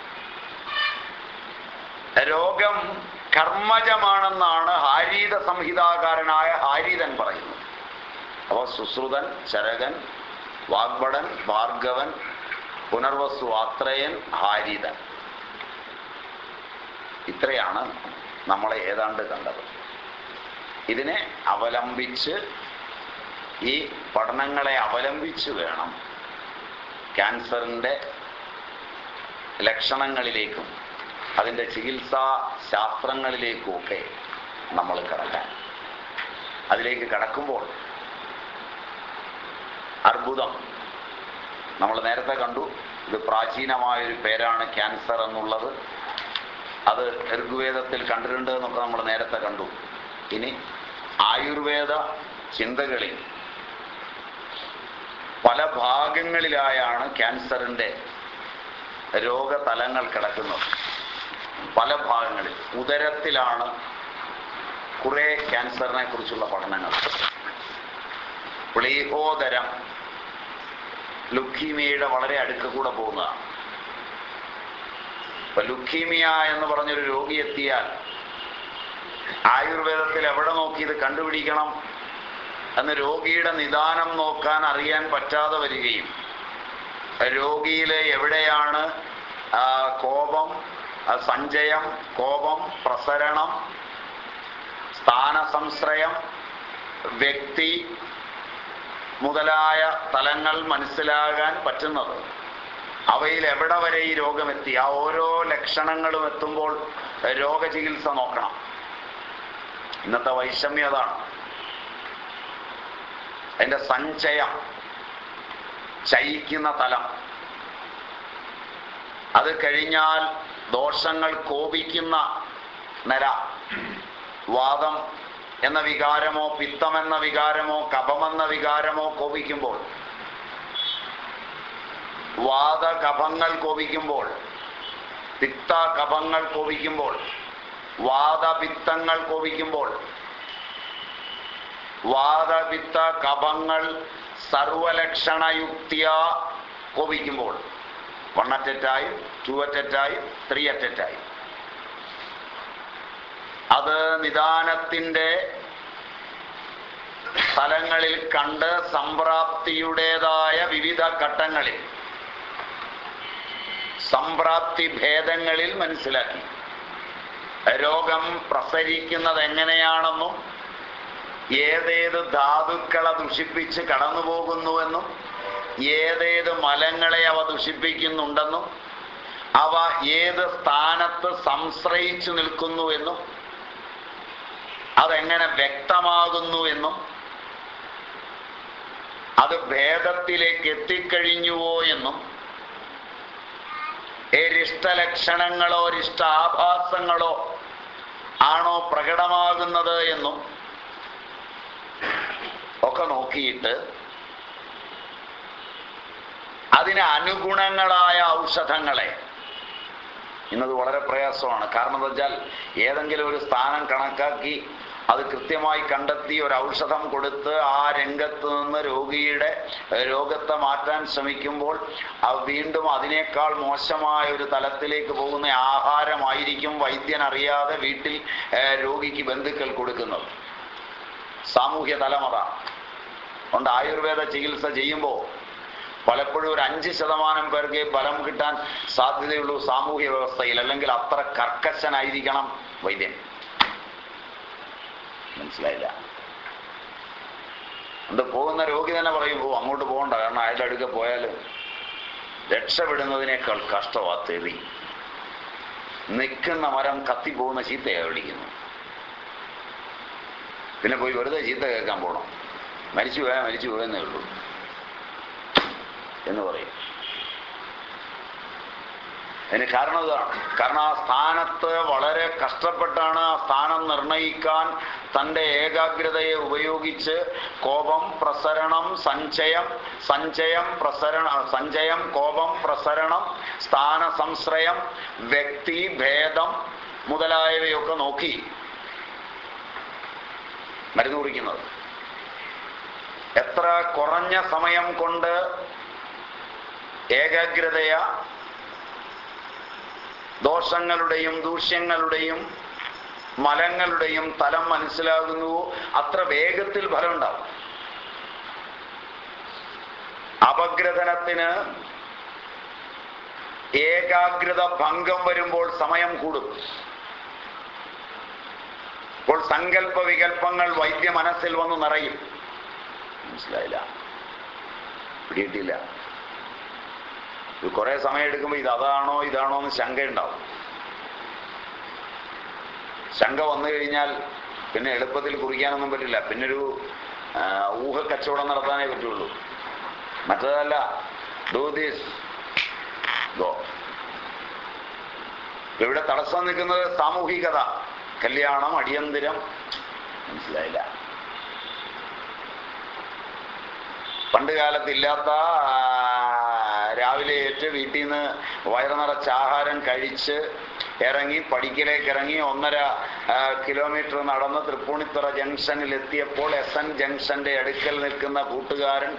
രോഗം കർമ്മജമാണെന്നാണ് ഹാരീത സംഹിതാകാരനായ ഹാരീതൻ പറയുന്നത്. അപ്പോൾ സുശ്രുതൻ ചരകൻ വാഗ്ഭടൻ ഭാർഗവൻ പുനർവസു ആത്രയൻ ഹാരീതൻ. ഇത്രയാണ് നമ്മളെ ഏതാണ്ട് കണ്ടത്. ഇതിനെ അവലംബിച്ച് ഈ പഠനങ്ങളെ അവലംബിച്ച് വേണം ക്യാൻസറിന്റെ ലക്ഷണങ്ങളിലേക്കും അതിന്റെ ചികിത്സാ ശാസ്ത്രങ്ങളിലേക്കുമൊക്കെ നമ്മൾ കടക്കാൻ. അതിലേക്ക് കടക്കുമ്പോൾ അർബുദം. നമ്മൾ നേരത്തെ കണ്ടു ഇത് പ്രാചീനമായൊരു പേരാണ് ക്യാൻസർ എന്നുള്ളത്. അത് ഋഗ്വേദത്തിൽ കണ്ടിട്ടുണ്ട് എന്നൊക്കെ നമ്മൾ നേരത്തെ കണ്ടു. ഇനി ആയുർവേദ ചിന്തകളിൽ പല ഭാഗങ്ങളിലായാണ് ക്യാൻസറിന്റെ രോഗതലങ്ങൾ കിടക്കുന്നത്. പല ഭാഗങ്ങളിൽ ഉദരത്തിലാണ് കുറെ ക്യാൻസറിനെ കുറിച്ചുള്ള പഠനങ്ങൾ. പ്ലീഹോദരം ലുക്കീമിയയുടെ വളരെ അടുക്ക കൂടെ പോകുന്നതാണ്. ഇപ്പൊ ലുക്കീമിയ എന്ന് പറഞ്ഞൊരു രോഗി എത്തിയാൽ ആയുർവേദത്തിൽ എവിടെ നോക്കി ഇത് കണ്ടുപിടിക്കണം എന്ന് രോഗിയുടെ നിദാനം നോക്കാൻ അറിയാൻ പറ്റാതെ വരികയും രോഗിയിലെ എവിടെയാണ് കോപം സഞ്ചയം കോപം പ്രസരണം സ്ഥാനസംശ്രയം വ്യക്തി മുതലായ തലങ്ങൾ മനസ്സിലാകാൻ പറ്റുന്നത്. അവയിൽ എവിടെ വരെ ഈ രോഗമെത്തി? ആ ഓരോ ലക്ഷണങ്ങളും എത്തുമ്പോൾ രോഗചികിത്സ നോക്കണം. ഇന്നത്തെ വൈഷമ്യം അതാണ്. അതിന്റെ സഞ്ചയം ചയിക്കുന്ന തലം. അത് കഴിഞ്ഞാൽ ദോഷങ്ങൾ കോപിക്കുന്ന നില വാദം എന്ന വികാരമോ പിത്തം എന്ന വികാരമോ കപമെന്ന വികാരമോ കോപിക്കുമ്പോൾ വാദകപങ്ങൾ കോപിക്കുമ്പോൾ പിത്ത കപങ്ങൾ കോപിക്കുമ്പോൾ വാദപിത്തങ്ങൾ കോപിക്കുമ്പോൾ വാദപിത്ത കപങ്ങൾ സർവലക്ഷണയുക്തിയ കോപിക്കുമ്പോൾ. വൺ അറ്ററ്റായും ടു അറ്ററ്റായും ത്രീ അത് നിദാനത്തിന്റെ സ്ഥലങ്ങളിൽ കണ്ട് സംപ്രാപ്തിയുടേതായ വിവിധ ഘട്ടങ്ങളിൽ സംപ്രാപ്തി ഭേദങ്ങളിൽ മനസ്സിലാക്കി. രോഗം പ്രസരിക്കുന്നത് എങ്ങനെയാണെന്നും ഏതേത് ധാതുക്കളെ ദുഷിപ്പിച്ച് കടന്നു പോകുന്നുവെന്നും ഏതേത് മലങ്ങളെ അവ ദുഷിപ്പിക്കുന്നുണ്ടെന്നും അവ ഏത് സ്ഥാനത്ത് സംശ്രയിച്ചു നിൽക്കുന്നുവെന്നും അതെങ്ങനെ വ്യക്തമാകുന്നു എന്നും അത് ഭേദത്തിലേക്ക് എത്തിക്കഴിഞ്ഞുവോ എന്നും ഏരിഷ്ടലക്ഷണങ്ങളോ രിഷ്ടാഭാസങ്ങളോ ആണോ പ്രകടമാകുന്നത് എന്നും ഒക്കെ നോക്കിയിട്ട് അതിന് അനുഗുണങ്ങളായ ഔഷധങ്ങളെ. ഇന്നത് വളരെ പ്രയാസമാണ്. കാരണം എന്താ വെച്ചാൽ ഏതെങ്കിലും ഒരു സ്ഥാനം കണക്കാക്കി അത് കൃത്യമായി കണ്ടെത്തി ഒരു ഔഷധം കൊടുത്ത് ആ രംഗത്ത് നിന്ന് രോഗിയുടെ രോഗത്തെ മാറ്റാൻ ശ്രമിക്കുമ്പോൾ വീണ്ടും അതിനേക്കാൾ മോശമായ ഒരു തലത്തിലേക്ക് പോകുന്ന ആഹാരമായിരിക്കും വൈദ്യൻ അറിയാതെ വീട്ടിൽ രോഗിക്ക് ബന്ധുക്കൾ കൊടുക്കുന്നത്. സാമൂഹ്യ തലമത അതുകൊണ്ട് ആയുർവേദ ചികിത്സ ചെയ്യുമ്പോൾ പലപ്പോഴും ഒരു അഞ്ച് ശതമാനം പേർക്ക് ഫലം കിട്ടാൻ സാധ്യതയുള്ളൂ സാമൂഹ്യ വ്യവസ്ഥയിൽ. അല്ലെങ്കിൽ അത്ര കർക്കശനായിരിക്കണം വൈദ്യൻ. മനസ്സിലായില്ല. അത് പോകുന്ന രോഗി തന്നെ പറയും അങ്ങോട്ട് പോകണ്ട കാരണം അയാളുടെ അടുക്ക പോയാൽ രക്ഷപ്പെടുന്നതിനേക്കാൾ കഷ്ടമാ തെറി. നിൽക്കുന്ന മരം കത്തിപ്പോകുന്ന ചീത്തയാണ് വിളിക്കുന്നു പിന്നെ പോയി വെറുതെ ചീത്ത കേൾക്കാൻ പോകണം മരിച്ചു പോയാൽ മരിച്ചു പോയെന്നേ ഉള്ളൂ. എന്ന് പറയും. അതിന് കാരണം ഇതാണ് കാരണം ആ സ്ഥാനത്ത് വളരെ കഷ്ടപ്പെട്ടാണ് ആ സ്ഥാനം നിർണയിക്കാൻ തന്റെ ഏകാഗ്രതയെ ഉപയോഗിച്ച് കോപം പ്രസരണം സഞ്ചയം സഞ്ചയം പ്രസരണ സഞ്ചയം കോപം പ്രസരണം സ്ഥാന സംശ്രയം വ്യക്തി ഭേദം മുതലായവയൊക്കെ നോക്കി മരുന്ന് കുറിക്കുന്നത് എത്ര കുറഞ്ഞ സമയം കൊണ്ട് ഏകാഗ്രതയ ദോഷങ്ങളുടെയും ദൂഷ്യങ്ങളുടെയും മലങ്ങളുടെയും തലം മനസ്സിലാകുന്നുവോ അത്ര വേഗത്തിൽ ഫലം ഉണ്ടാവും അപഗ്രഥനത്തിന് ഏകാഗ്രത ഭംഗം വരുമ്പോൾ സമയം കൂടും. അപ്പോൾ സങ്കല്പ വികല്പങ്ങൾ വൈദ്യ മനസ്സിൽ വന്ന് നിറയും. മനസ്സിലായില്ല? പിടിയിട്ടില്ല. ഇത് കുറെ സമയം എടുക്കുമ്പോൾ ഇത് അതാണോ ഇതാണോ എന്ന് ശങ്ക ഉണ്ടാവും ശങ്ക വന്നു കഴിഞ്ഞാൽ പിന്നെ എളുപ്പത്തിൽ കുറിക്കാനൊന്നും പറ്റില്ല. പിന്നെ ഒരു ഊഹ കച്ചവടം നടത്താനേ പറ്റുള്ളൂ. മറ്റതല്ല ഡൂ ദിസ് ഇവിടെ തടസ്സം നിൽക്കുന്നത് സാമൂഹികത. കല്യാണം അടിയന്തിരം. മനസ്സിലായില്ല. പണ്ട് കാലത്തില്ലാത്ത രാവിലെ ഏറ്റ് വീട്ടിൽ നിന്ന് വയറു നിറച്ച ആഹാരം കഴിച്ച് ഇറങ്ങി പടിക്കലേക്ക് ഇറങ്ങി ഒന്നര കിലോമീറ്റർ നടന്ന് തൃപ്പൂണിത്തുറ ജംഗ്ഷനിൽ എത്തിയപ്പോൾ എസ് എൻ ജംഗ്ഷന്റെ അടുക്കൽ നിൽക്കുന്ന കൂട്ടുകാരൻ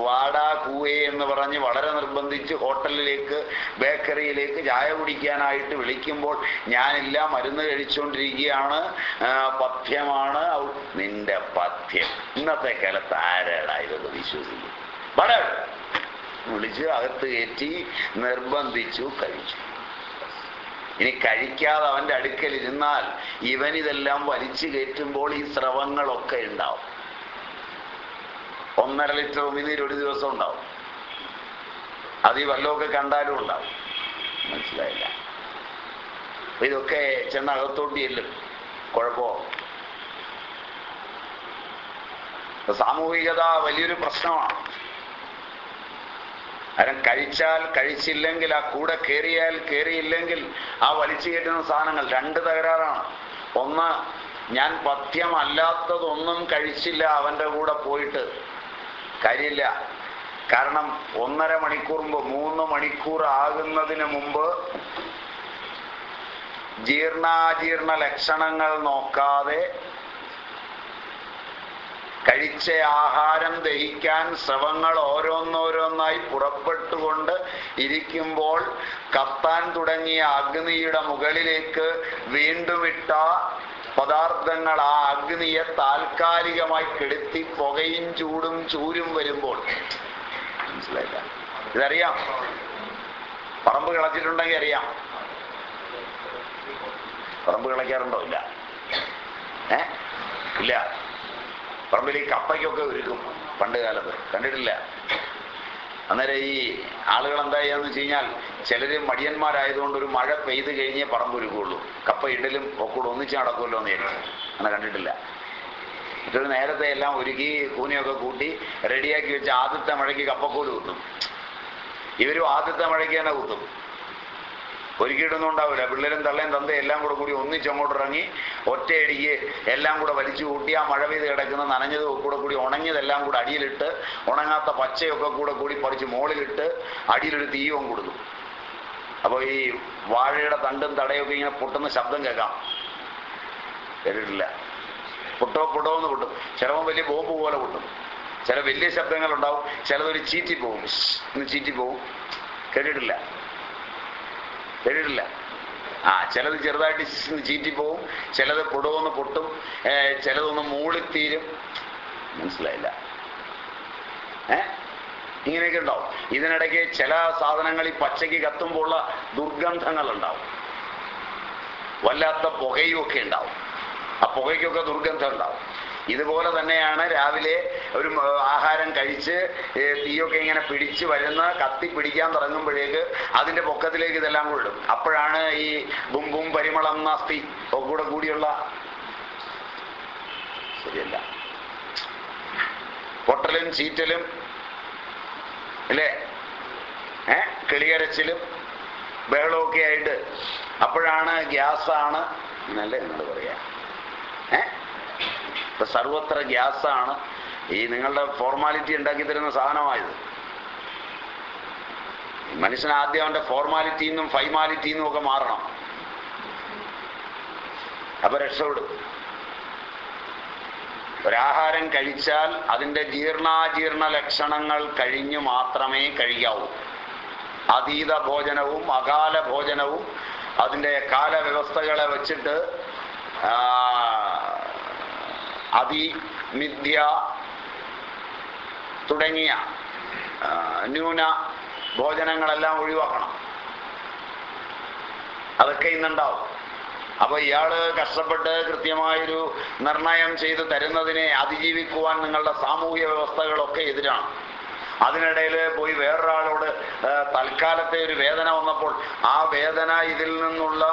വാടാ കൂവേ എന്ന് പറഞ്ഞ് വളരെ നിർബന്ധിച്ച് ഹോട്ടലിലേക്ക് ബേക്കറിയിലേക്ക് ചായ കുടിക്കാനായിട്ട് വിളിക്കുമ്പോൾ ഞാനില്ല മരുന്ന് കഴിച്ചുകൊണ്ടിരിക്കുകയാണ് പഥ്യമാണ് നിന്റെ പഥ്യം. ഇന്നത്തെ കാലത്ത് ആരാടാ വിശ്വസിക്കും വളരെ വിളിച്ച് അകത്ത് കയറ്റി നിർബന്ധിച്ചു കഴിച്ചു. ഇനി കഴിക്കാതെ അവന്റെ അടുക്കൽ ഇരുന്നാൽ ഇവൻ ഇതെല്ലാം വലിച്ചു കയറ്റുമ്പോൾ ഈ സ്രവങ്ങളൊക്കെ ഉണ്ടാവും. ഒന്നര ലിറ്റർ ഉമിനീര് ഒരു ദിവസം ഉണ്ടാവും. അത് ഈ വല്ലതൊക്കെ കണ്ടാലും ഉണ്ടാവും. മനസ്സിലായില്ല. ഇതൊക്കെ ചെന്ന അകത്തോട്ട് ചെല്ലും. കുഴപ്പമോ? സാമൂഹികത വലിയൊരു പ്രശ്നമാണ്. കാരണം കഴിച്ചാൽ കഴിച്ചില്ലെങ്കിൽ ആ കൂടെ കയറിയാൽ കയറിയില്ലെങ്കിൽ ആ വലിച്ചു കയറ്റുന്ന സാധനങ്ങൾ രണ്ട് തകരാറാണ്. ഒന്ന് ഞാൻ പഥ്യമല്ലാത്തതൊന്നും കഴിച്ചില്ല അവന്റെ കൂടെ പോയിട്ട് കാര്യമില്ല. കാരണം ഒന്നര മണിക്കൂർ മുമ്പ് മൂന്ന് മണിക്കൂർ ആകുന്നതിന് മുമ്പ് ജീർണാജീർണ ലക്ഷണങ്ങൾ നോക്കാതെ കഴിച്ച ആഹാരം ദഹിക്കാൻ ശ്രവങ്ങൾ ഓരോന്നോരോന്നായി പുറപ്പെട്ടുകൊണ്ട് ഇരിക്കുമ്പോൾ കത്താൻ തുടങ്ങിയ അഗ്നിയുടെ മുകളിലേക്ക് വീണ്ടും ഇട്ട പദാർത്ഥങ്ങൾ ആ അഗ്നിയെ താൽക്കാലികമായി കെടുത്തി പുകയും ചൂടും ചൂരും വരുമ്പോൾ. മനസ്സിലായില്ല? ഇതറിയാം. പറമ്പ് കിളച്ചിട്ടുണ്ടെങ്കിൽ അറിയാം. പറമ്പ് കിളയ്ക്കാറുണ്ടോ? ഇല്ല. ഏ? ഇല്ല. പറമ്പിൽ ഈ കപ്പയ്ക്കൊക്കെ ഒരുക്കും. പണ്ട് കാലത്ത്. കണ്ടിട്ടില്ല. അന്നേരം ഈ ആളുകൾ എന്താ ചെയ്യാന്ന് വെച്ച് കഴിഞ്ഞാൽ ചിലര് മടിയന്മാരായതുകൊണ്ട് ഒരു മഴ പെയ്ത് കഴിഞ്ഞേ പറമ്പ് ഒരുക്കുള്ളൂ. കപ്പ ഇടലും ഒക്കെ കൂടെ ഒന്നിച്ച് നടക്കുമല്ലോ എന്ന് വിചാരിച്ചു. അങ്ങനെ കണ്ടിട്ടില്ല. മറ്റൊരു നേരത്തെ എല്ലാം ഒരുക്കി കൂനിയൊക്കെ കൂട്ടി റെഡിയാക്കി വെച്ച് ആദ്യത്തെ മഴയ്ക്ക് കപ്പക്കൂൽ കുത്തും. ഇവരും ആദ്യത്തെ മഴയ്ക്ക് തന്നെ കുത്തും. ഒരുക്കിയിട്ടൊന്നും ഉണ്ടാവില്ല പിള്ളേരും തള്ളയും തന്തയും എല്ലാം കൂടെ കൂടി ഒന്നിച്ചങ്ങോട്ട് ഇറങ്ങി ഒറ്റയടിക്ക് എല്ലാം കൂടെ വലിച്ചു കൂട്ടി ആ മഴ പെയ്ത് കിടക്കുന്ന നനഞ്ഞത് കൂടെ കൂടി ഉണങ്ങിയതെല്ലാം കൂടെ അടിയിലിട്ട് ഉണങ്ങാത്ത പച്ചയൊക്കെ കൂടെ കൂടി പറിച്ച് മുകളിലിട്ട് അടിയിലൊരു തീയവും കൊടുക്കും അപ്പോൾ ഈ വാഴയുടെ തണ്ടും തടയൊക്കെ ഇങ്ങനെ പൊട്ടുന്ന ശബ്ദം കേൾക്കാം. കേട്ടിട്ടില്ല. പൊട്ടോ പൊട്ടോ എന്ന് പൊട്ടും. ചിലപ്പോൾ വലിയ ബോംബ് പോലെ പൊട്ടും. ചില വലിയ ശബ്ദങ്ങൾ ഉണ്ടാവും ചിലതൊരു ചീറ്റി പോകും ഇന്ന് ചീറ്റി പോകും കേട്ടിട്ടില്ല. കേട്ടിട്ടില്ല. ആ ചിലത് ചെറുതായിട്ട് ചീറ്റിപ്പോവും ചിലത് പൊടുവൊന്ന് പൊട്ടും ചിലതൊന്ന് മൂളിത്തീരും. മനസ്സിലായില്ല. ഏ? ഇങ്ങനെയൊക്കെ ഉണ്ടാവും. ഇതിനിടയ്ക്ക് ചില സാധനങ്ങൾ ഈ പച്ചയ്ക്ക് കത്തുമ്പോഴുള്ള ദുർഗന്ധങ്ങൾ ഉണ്ടാവും വല്ലാത്ത പുകയും ഒക്കെ ഉണ്ടാവും. ആ പുകയ്ക്കൊക്കെ ദുർഗന്ധം ഉണ്ടാവും. ഇതുപോലെ തന്നെയാണ് രാവിലെ ഒരു ആഹാരം കഴിച്ച് തീയൊക്കെ ഇങ്ങനെ പിടിച്ച് വരുന്ന കത്തി പിടിക്കാൻ തുടങ്ങുമ്പോഴേക്ക് അതിന്റെ പൊക്കത്തിലേക്ക് ഇതെല്ലാം കൊള്ളും അപ്പോഴാണ് ഈ ബുംബും പരിമളം നാസ്തി ഒക്കെ കൂടെ കൂടിയുള്ള ശരിയല്ല. പൊട്ടലും ചീറ്റലും അല്ലേ? ഏ? കിളിയരച്ചിലും ബഹളമൊക്കെ ആയിട്ട് അപ്പോഴാണ് ഗ്യാസാണ് എന്നല്ലേ നിങ്ങൾ പറയാ. ഏ? ഇപ്പൊ സർവത്ര ഗ്യാസാണ് ഈ നിങ്ങളുടെ ഫോർമാലിറ്റി ഉണ്ടാക്കി തരുന്ന സാധനമായത്. മനുഷ്യൻ ആദ്യം അവന്റെ ഫോർമാലിറ്റിന്നും ഫൈമാലിറ്റിന്നും ഒക്കെ മാറണം. അപ്പൊ രക്ഷപ്പെടും. ഒരാഹാരം കഴിച്ചാൽ അതിന്റെ ജീർണാജീർണ ലക്ഷണങ്ങൾ കഴിഞ്ഞു മാത്രമേ കഴിയാവൂ അതീത ഭോജനവും അകാല ഭോജനവും അതിന്റെ കാലവ്യവസ്ഥകളെ വച്ചിട്ട് ആ, അതിമിഥ്യ തുടങ്ങിയ ന്യൂന ഭോജനങ്ങളെല്ലാം ഒഴിവാക്കണം. അതൊക്കെ ഇന്നുണ്ടാവും. അപ്പൊ ഇയാൾ കഷ്ടപ്പെട്ട് കൃത്യമായൊരു നിർണയം ചെയ്ത് തരുന്നതിനെ അതിജീവിക്കുവാൻ നിങ്ങളുടെ സാമൂഹ്യ വ്യവസ്ഥകളൊക്കെ എതിരാണ്. അതിനിടയിൽ പോയി വേറൊരാളോട് തൽക്കാലത്തെ ഒരു വേദന വന്നപ്പോൾ ആ വേദന ഇതിൽ നിന്നുള്ള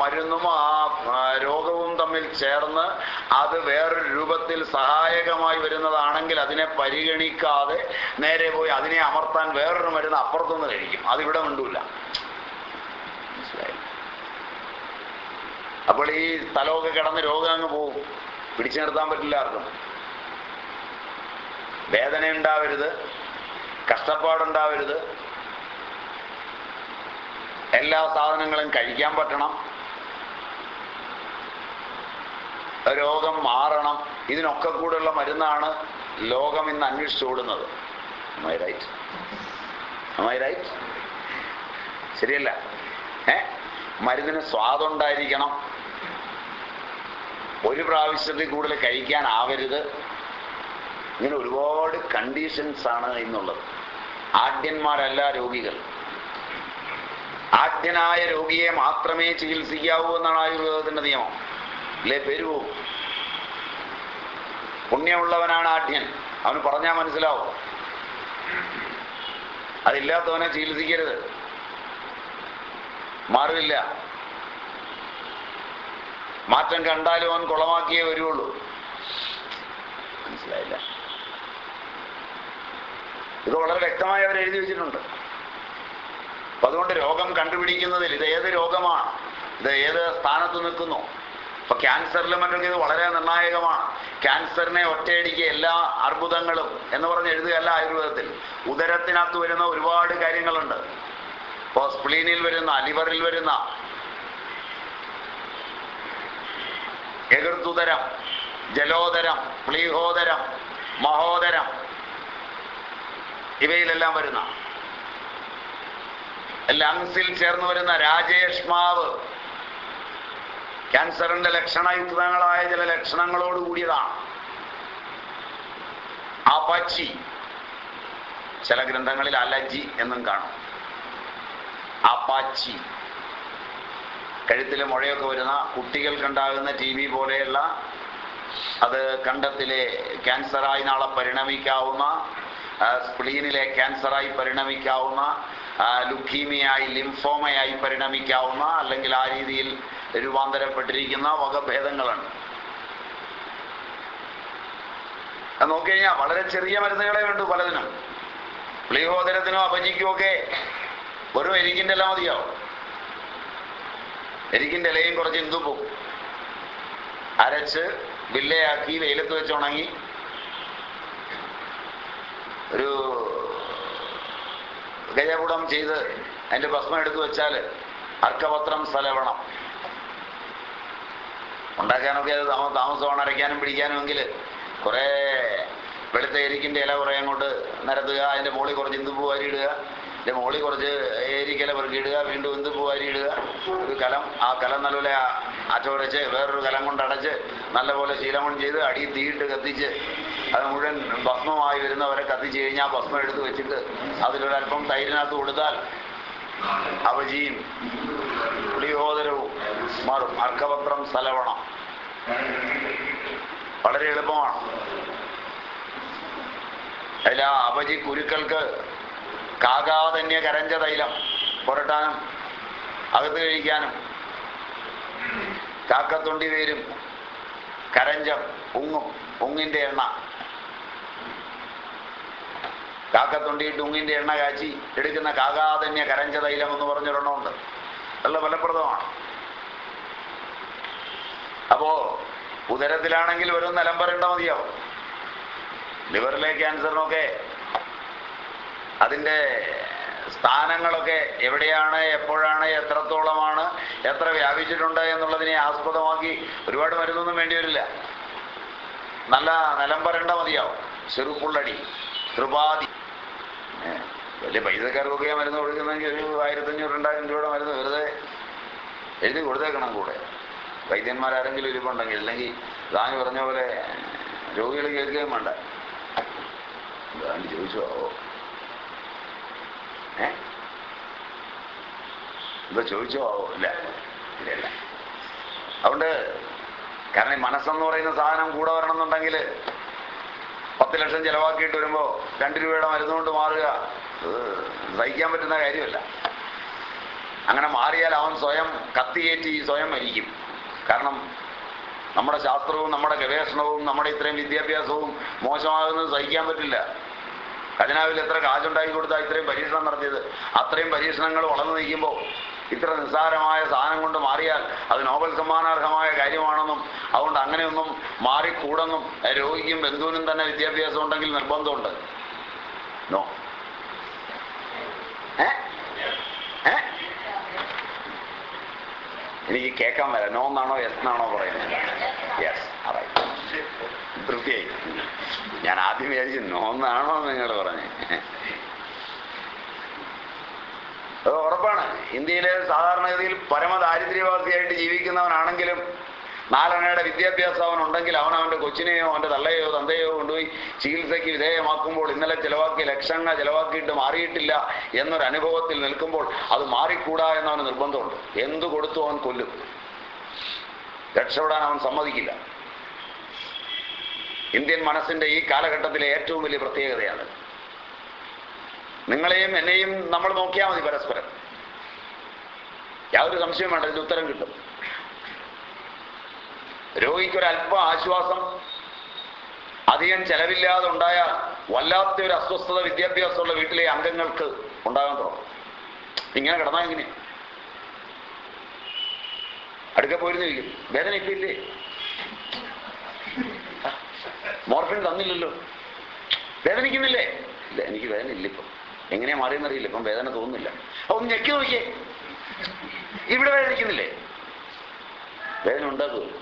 മരുന്നും ആ രോഗവും തമ്മിൽ ചേർന്ന് അത് വേറൊരു രൂപത്തിൽ സഹായകമായി വരുന്നതാണെങ്കിൽ അതിനെ പരിഗണിക്കാതെ നേരെ പോയി അതിനെ അമർത്താൻ വേറൊരു മരുന്ന് അപ്പുറത്തുനിന്ന് കഴിക്കും. അതിവിടെ മിണ്ടൂല. അപ്പോൾ ഈ തലമൊക്കെ കിടന്ന് രോഗം അങ്ങ് പോവും പിടിച്ചു നിർത്താൻ പറ്റില്ല ആർക്കും വേദന ഉണ്ടാവരുത് കഷ്ടപ്പാടുണ്ടാവരുത്. എല്ലാ സാധനങ്ങളും കഴിക്കാൻ പറ്റണം. രോഗം മാറണം. ഇതിനൊക്കെ കൂടെയുള്ള മരുന്നാണ് ലോകം ഇന്ന് അന്വേഷിച്ചോടുന്നത് റൈറ്റ് ശരിയല്ല. ഏ? മരുന്നിന് സ്വാദുണ്ടായിരിക്കണം ഒരു പ്രാവശ്യത്തിൽ കൂടുതൽ കഴിക്കാനാവരുത്. ഇങ്ങനെ ഒരുപാട് കണ്ടീഷൻസ് ആണ് എന്നുള്ളത്. ആദ്യന്മാരല്ല രോഗികൾ. ആദ്യനായ രോഗിയെ മാത്രമേ ചികിത്സിക്കാവൂ എന്നാണ് ആയുർവേദത്തിന്റെ നിയമം. ഇല്ലേ പേര് പോവും പുണ്യമുള്ളവനാണ് ആഢ്യൻ. അവന് പറഞ്ഞാൽ മനസ്സിലാവും. അതില്ലാത്തവനെ ചികിത്സിക്കരുത്. മാറില്ല. മാറ്റം കണ്ടാലും അവൻ കുളമാക്കിയേ വരുള്ളൂ. മനസ്സിലായില്ല. ഇത് വളരെ വ്യക്തമായി അവർ എഴുതി വെച്ചിട്ടുണ്ട്. അപ്പൊ അതുകൊണ്ട് രോഗം കണ്ടുപിടിക്കുന്നതിൽ ഇത് ഏത് രോഗമാണ്? ഇത് ഏത് സ്ഥാനത്ത് നിൽക്കുന്നു? അപ്പൊ ക്യാൻസറിലും മറ്റൊക്കെ ഇത് വളരെ നിർണായകമാണ്. ക്യാൻസറിനെ ഒറ്റയടിക്ക് എല്ലാ അർബുദങ്ങളും എന്ന് പറഞ്ഞ് എഴുതുകയല്ല ആയുർവേദത്തിൽ. ഉദരത്തിനകത്ത് വരുന്ന ഒരുപാട് കാര്യങ്ങളുണ്ട്. ഇപ്പോ സ്പ്ലീനിൽ വരുന്ന ലിവറിൽ വരുന്ന എതിർത്തുതരം ജലോദരം പ്ലീഹോദരം മഹോദരം ഇവയിലെല്ലാം വരുന്ന. ലങ്സിൽ ചേർന്ന് വരുന്ന രാജേഷ്മാവ് ക്യാൻസറിന്റെ ലക്ഷണയുക്തങ്ങളായ ചില ലക്ഷണങ്ങളോട് കൂടിയതാണ് അപച്ചി ചില ഗ്രന്ഥങ്ങളിൽ അലജി എന്നും കാണും. അപ്പാച്ചി കഴുത്തിലെ മുഴയൊക്കെ വരുന്ന കുട്ടികൾക്കുണ്ടാകുന്ന ടി ബി പോലെയുള്ള അത് കണ്ടത്തിലെ ക്യാൻസറായി നാളെ പരിണമിക്കാവുന്ന ആ, സ്പ്ലീനിലെ ക്യാൻസറായി പരിണമിക്കാവുന്ന ലുക്കീമിയായി ലിംഫോമയായി പരിണമിക്കാവുന്ന അല്ലെങ്കിൽ ആ രീതിയിൽ രൂപാന്തരപ്പെട്ടിരിക്കുന്ന വകഭേദങ്ങളാണ്. നോക്കിക്കഴിഞ്ഞാൽ വളരെ ചെറിയ മരുന്നുകളെ വേണ്ടു പലതിനും. പ്ലീഹോദരത്തിനോ അപജിക്കോ ഒക്കെ വെറും എരിക്കിന്റെ എല്ലാം മതിയാവും. എരിക്കിന്റെ ഇലയും കുറച്ച് ഇന്ദുപ്പും. അരച്ച് വില്ലയാക്കി വെയിലത്ത് വെച്ച് ഉണങ്ങി ഒരു ഗജപുടം ചെയ്ത് അതിന്റെ ഭസ്മം എടുത്തു വെച്ചാൽ അർക്കപത്രം സ്ഥലവണം. ഉണ്ടാക്കാനൊക്കെ അത് താമ താമസമാണ് അരയ്ക്കാനും പിടിക്കാനും എങ്കിൽ കുറേ വെളുത്ത എരിക്കിന്റെ ഇല കുറേ അങ്ങോട്ട് നിരത്തുക അതിന്റെ മോളി കുറച്ച് ഇന്ദുപ്പൂ ഇടുക അതിന്റെ മോളി കുറച്ച് എരിക്കില പെറുക്കിയിടുക വീണ്ടും ഇന്ദുപ്പൂ ഇടുക. ഒരു കലം ആ കലം നല്ലപോലെ അച്ചോടച്ച് വേറൊരു കലം കൊണ്ട് അടച്ച് നല്ലപോലെ ശീലമൺ ചെയ്ത് അടി തീയിട്ട് കത്തിച്ച് അത് മുഴുവൻ ഭസ്മമായി വരുന്നവരെ കത്തിച്ച് കഴിഞ്ഞാൽ ഭസ്മം എടുത്ത് വെച്ചിട്ട് അതിലൊരല്പം തൈരിനകത്ത് കൊടുത്താൽ അവജിയും പുളിഹോദരവും മാറും അർക്കപത്രം സ്ഥലവണം വളരെ എളുപ്പമാണ്. അതിൽ ആ അപജി കുരുക്കൾക്ക് കാകാതന്യ കരഞ്ച തൈലം പുരട്ടാനും അകത്ത് കഴിക്കാനും. കാക്കത്തൊണ്ടി വേരും കരഞ്ചം ഉങ്ങും ഉങ്ങിന്റെ എണ്ണ. കാക്കത്തൊണ്ടിയിട്ട് ഉങ്ങിന്റെ എണ്ണ കാച്ചി എടുക്കുന്ന കാകാതന്യ കരഞ്ച തൈലം എന്ന് പറഞ്ഞൊരെണ്ണമുണ്ട് നല്ല ഫലപ്രദമാണ്. അപ്പോ ഉദരത്തിലാണെങ്കിൽ ഒരു നിലമ്പരണ്ട മതിയാവും. ലിവറിലെ ക്യാൻസറിനൊക്കെ അതിന്റെ സ്ഥാനങ്ങളൊക്കെ എവിടെയാണ് എപ്പോഴാണ് എത്രത്തോളമാണ് എത്ര വ്യാപിച്ചിട്ടുണ്ട് എന്നുള്ളതിനെ ആസ്പദമാക്കി ഒരുപാട് മരുന്നൊന്നും വേണ്ടി വരില്ല. നല്ല നിലം പറണ്ട മതിയാവും. ചെറുപ്പുള്ളടി ത്രിപാതി വലിയ പൈസക്കാർക്കൊക്കെ മരുന്ന് കൊടുക്കുന്നെങ്കിൽ ഒരു ആയിരത്തഞ്ഞൂറ് രണ്ടായിരം രൂപയുടെ മരുന്ന് വെറുതെ എഴുതി കൊടുത്തേക്കണം കൂടെ. വൈദ്യന്മാരാരെങ്കിലും ഇരിപ്പുണ്ടെങ്കിൽ അല്ലെങ്കിൽ താൻ പറഞ്ഞ പോലെ രോഗികൾ കേൾക്കുകയും വേണ്ട. ചോദിച്ചോ ഏ? എന്താ ചോദിച്ചോ? ഇല്ല. ഇല്ല അതുകൊണ്ട് കാരണം ഈ മനസ്സെന്ന് പറയുന്ന സാധനം കൂടെ വരണമെന്നുണ്ടെങ്കിൽ പത്ത് ലക്ഷം ചിലവാക്കിയിട്ട് വരുമ്പോ രണ്ട് രൂപയുടെ മരുന്നുകൊണ്ട് മാറുക. സഹിക്കാൻ പറ്റുന്ന കാര്യമല്ല. അങ്ങനെ മാറിയാൽ അവൻ സ്വയം കത്തിയേറ്റി സ്വയം മരിക്കും. കാരണം നമ്മുടെ ശാസ്ത്രവും നമ്മുടെ ഗവേഷണവും നമ്മുടെ ഇത്രയും വിദ്യാഭ്യാസവും മോശമാകുന്നത് സഹിക്കാൻ പറ്റില്ല. ഖജനാവിൽ എത്ര കാശുണ്ടാക്കി കൊടുത്താൽ ഇത്രയും പരീക്ഷണം നടത്തിയത്? അത്രയും പരീക്ഷണങ്ങൾ വളർന്നു നിൽക്കുമ്പോൾ ഇത്ര നിസ്സാരമായ സാധനം കൊണ്ട് മാറിയാൽ അത് നോബൽ സമ്മാനാർഹമായ കാര്യമാണെന്നും അതുകൊണ്ട് അങ്ങനെയൊന്നും മാറിക്കൂടെന്നും രോഗിക്കും ബന്ധുവിനും തന്നെ വിദ്യാഭ്യാസം ഉണ്ടെങ്കിൽ നിർബന്ധമുണ്ട്. നോ ഏ ഏ എനിക്ക് കേൾക്കാൻ വരാം. നോ എന്നാണോ എസ് എന്നാണോ പറയുന്നത് യെസ് തൃപ്തിയായി ഞാൻ ആദ്യം വിചാരിച്ചു നോ എന്നാണോ നിങ്ങൾ പറഞ്ഞു. അത് ഉറപ്പാണ്. ഇന്ത്യയിലെ സാധാരണഗതിയിൽ പരമദാരിദ്ര്യവാസിയായിട്ട് ജീവിക്കുന്നവനാണെങ്കിലും നാലണയുടെ വിദ്യാഭ്യാസം അവൻ ഉണ്ടെങ്കിൽ അവൻ അവന്റെ കൊച്ചിനെയോ അവന്റെ തള്ളയോ തന്തയോ കൊണ്ടുപോയി ചികിത്സയ്ക്ക് വിധേയമാക്കുമ്പോൾ ഇന്നലെ ചിലവാക്കിയ ലക്ഷങ്ങൾ ചിലവാക്കിയിട്ട് മാറിയിട്ടില്ല എന്നൊരു അനുഭവത്തിൽ നിൽക്കുമ്പോൾ അത് മാറിക്കൂടാ എന്നവന് നിർബന്ധമുണ്ട്. എന്തു കൊടുത്തു അവൻ കൊല്ലും? രക്ഷപ്പെടാൻ അവൻ സമ്മതിക്കില്ല. ഇന്ത്യൻ മനസ്സിന്റെ ഈ കാലഘട്ടത്തിലെ ഏറ്റവും വലിയ പ്രത്യേകതയാണ്. നിങ്ങളെയും എന്നെയും നമ്മൾ നോക്കിയാൽ മതി പരസ്പരം. യാതൊരു സംശയം വേണ്ട ഇതിന് ഉത്തരം കിട്ടും. രോഗിക്കൊരല്പം ആശ്വാസം അധികം ചെലവില്ലാതെ ഉണ്ടായ വല്ലാത്ത ഒരു അസ്വസ്ഥത വിദ്യാഭ്യാസമുള്ള വീട്ടിലെ അംഗങ്ങൾക്ക് ഉണ്ടാകാൻ തുടങ്ങും ഇങ്ങനെ കിടന്നാ ഇങ്ങനെ. അടുക്ക പോയിരുന്നിരിക്കും വേദന ഇപ്പൊ ഇല്ലേ? മോർഫിൻ തന്നില്ലല്ലോ. വേദനിക്കുന്നില്ലേ? ഇല്ല എനിക്ക് വേദന ഇല്ല ഇപ്പം എങ്ങനെയാ മാറിയെന്നറിയില്ല. ഇപ്പം വേദന തോന്നുന്നില്ല. ഒന്ന് ഞെക്കി നോക്കിയേ. ഇവിടെ വേദനിക്കുന്നില്ലേ? വേദന ഉണ്ടാക്കുമല്ലോ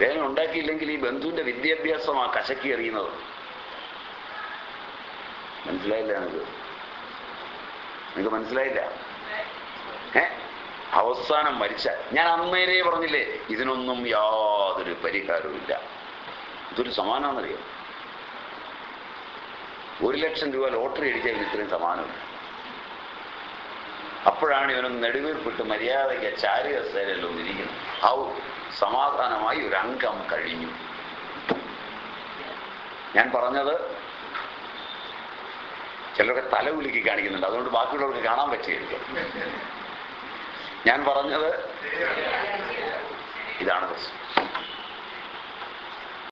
വേദന ഉണ്ടാക്കിയില്ലെങ്കിൽ ഈ വിദ്യാഭ്യാസം ആ കശക്കി എറിയുന്നത്. മനസ്സിലായില്ല നിങ്ങൾക്ക് നിങ്ങൾക്ക് മനസ്സിലായില്ല? ഏ? അവസാനം മരിച്ച ഞാൻ അന്നേരെ പറഞ്ഞില്ലേ ഇതിനൊന്നും യാതൊരു പരിഹാരവുമില്ല. ഇതൊരു സമാനാണെന്നറിയോ ഒരു ലക്ഷം രൂപ ലോട്ടറി അടിച്ചാൽ ഇവന് ഇത്രയും സമാനമില്ല. അപ്പോഴാണ് ഇവനൊന്ന് നെടുവീർപ്പിട്ട് മര്യാദയ്ക്ക് ചാരിക സേനയിലൊന്നിരിക്കുന്നത് ഔ സമാധാനമായി ഒരു അംഗം കഴിഞ്ഞു. ഞാൻ പറഞ്ഞത് ചിലരൊക്കെ തല ഉലുക്കി കാണിക്കുന്നുണ്ട്. അതുകൊണ്ട് ബാക്കിയുള്ളവർക്ക് കാണാൻ പറ്റിയില്ല ഞാൻ പറഞ്ഞത് ഇതാണ് പ്രശ്നം.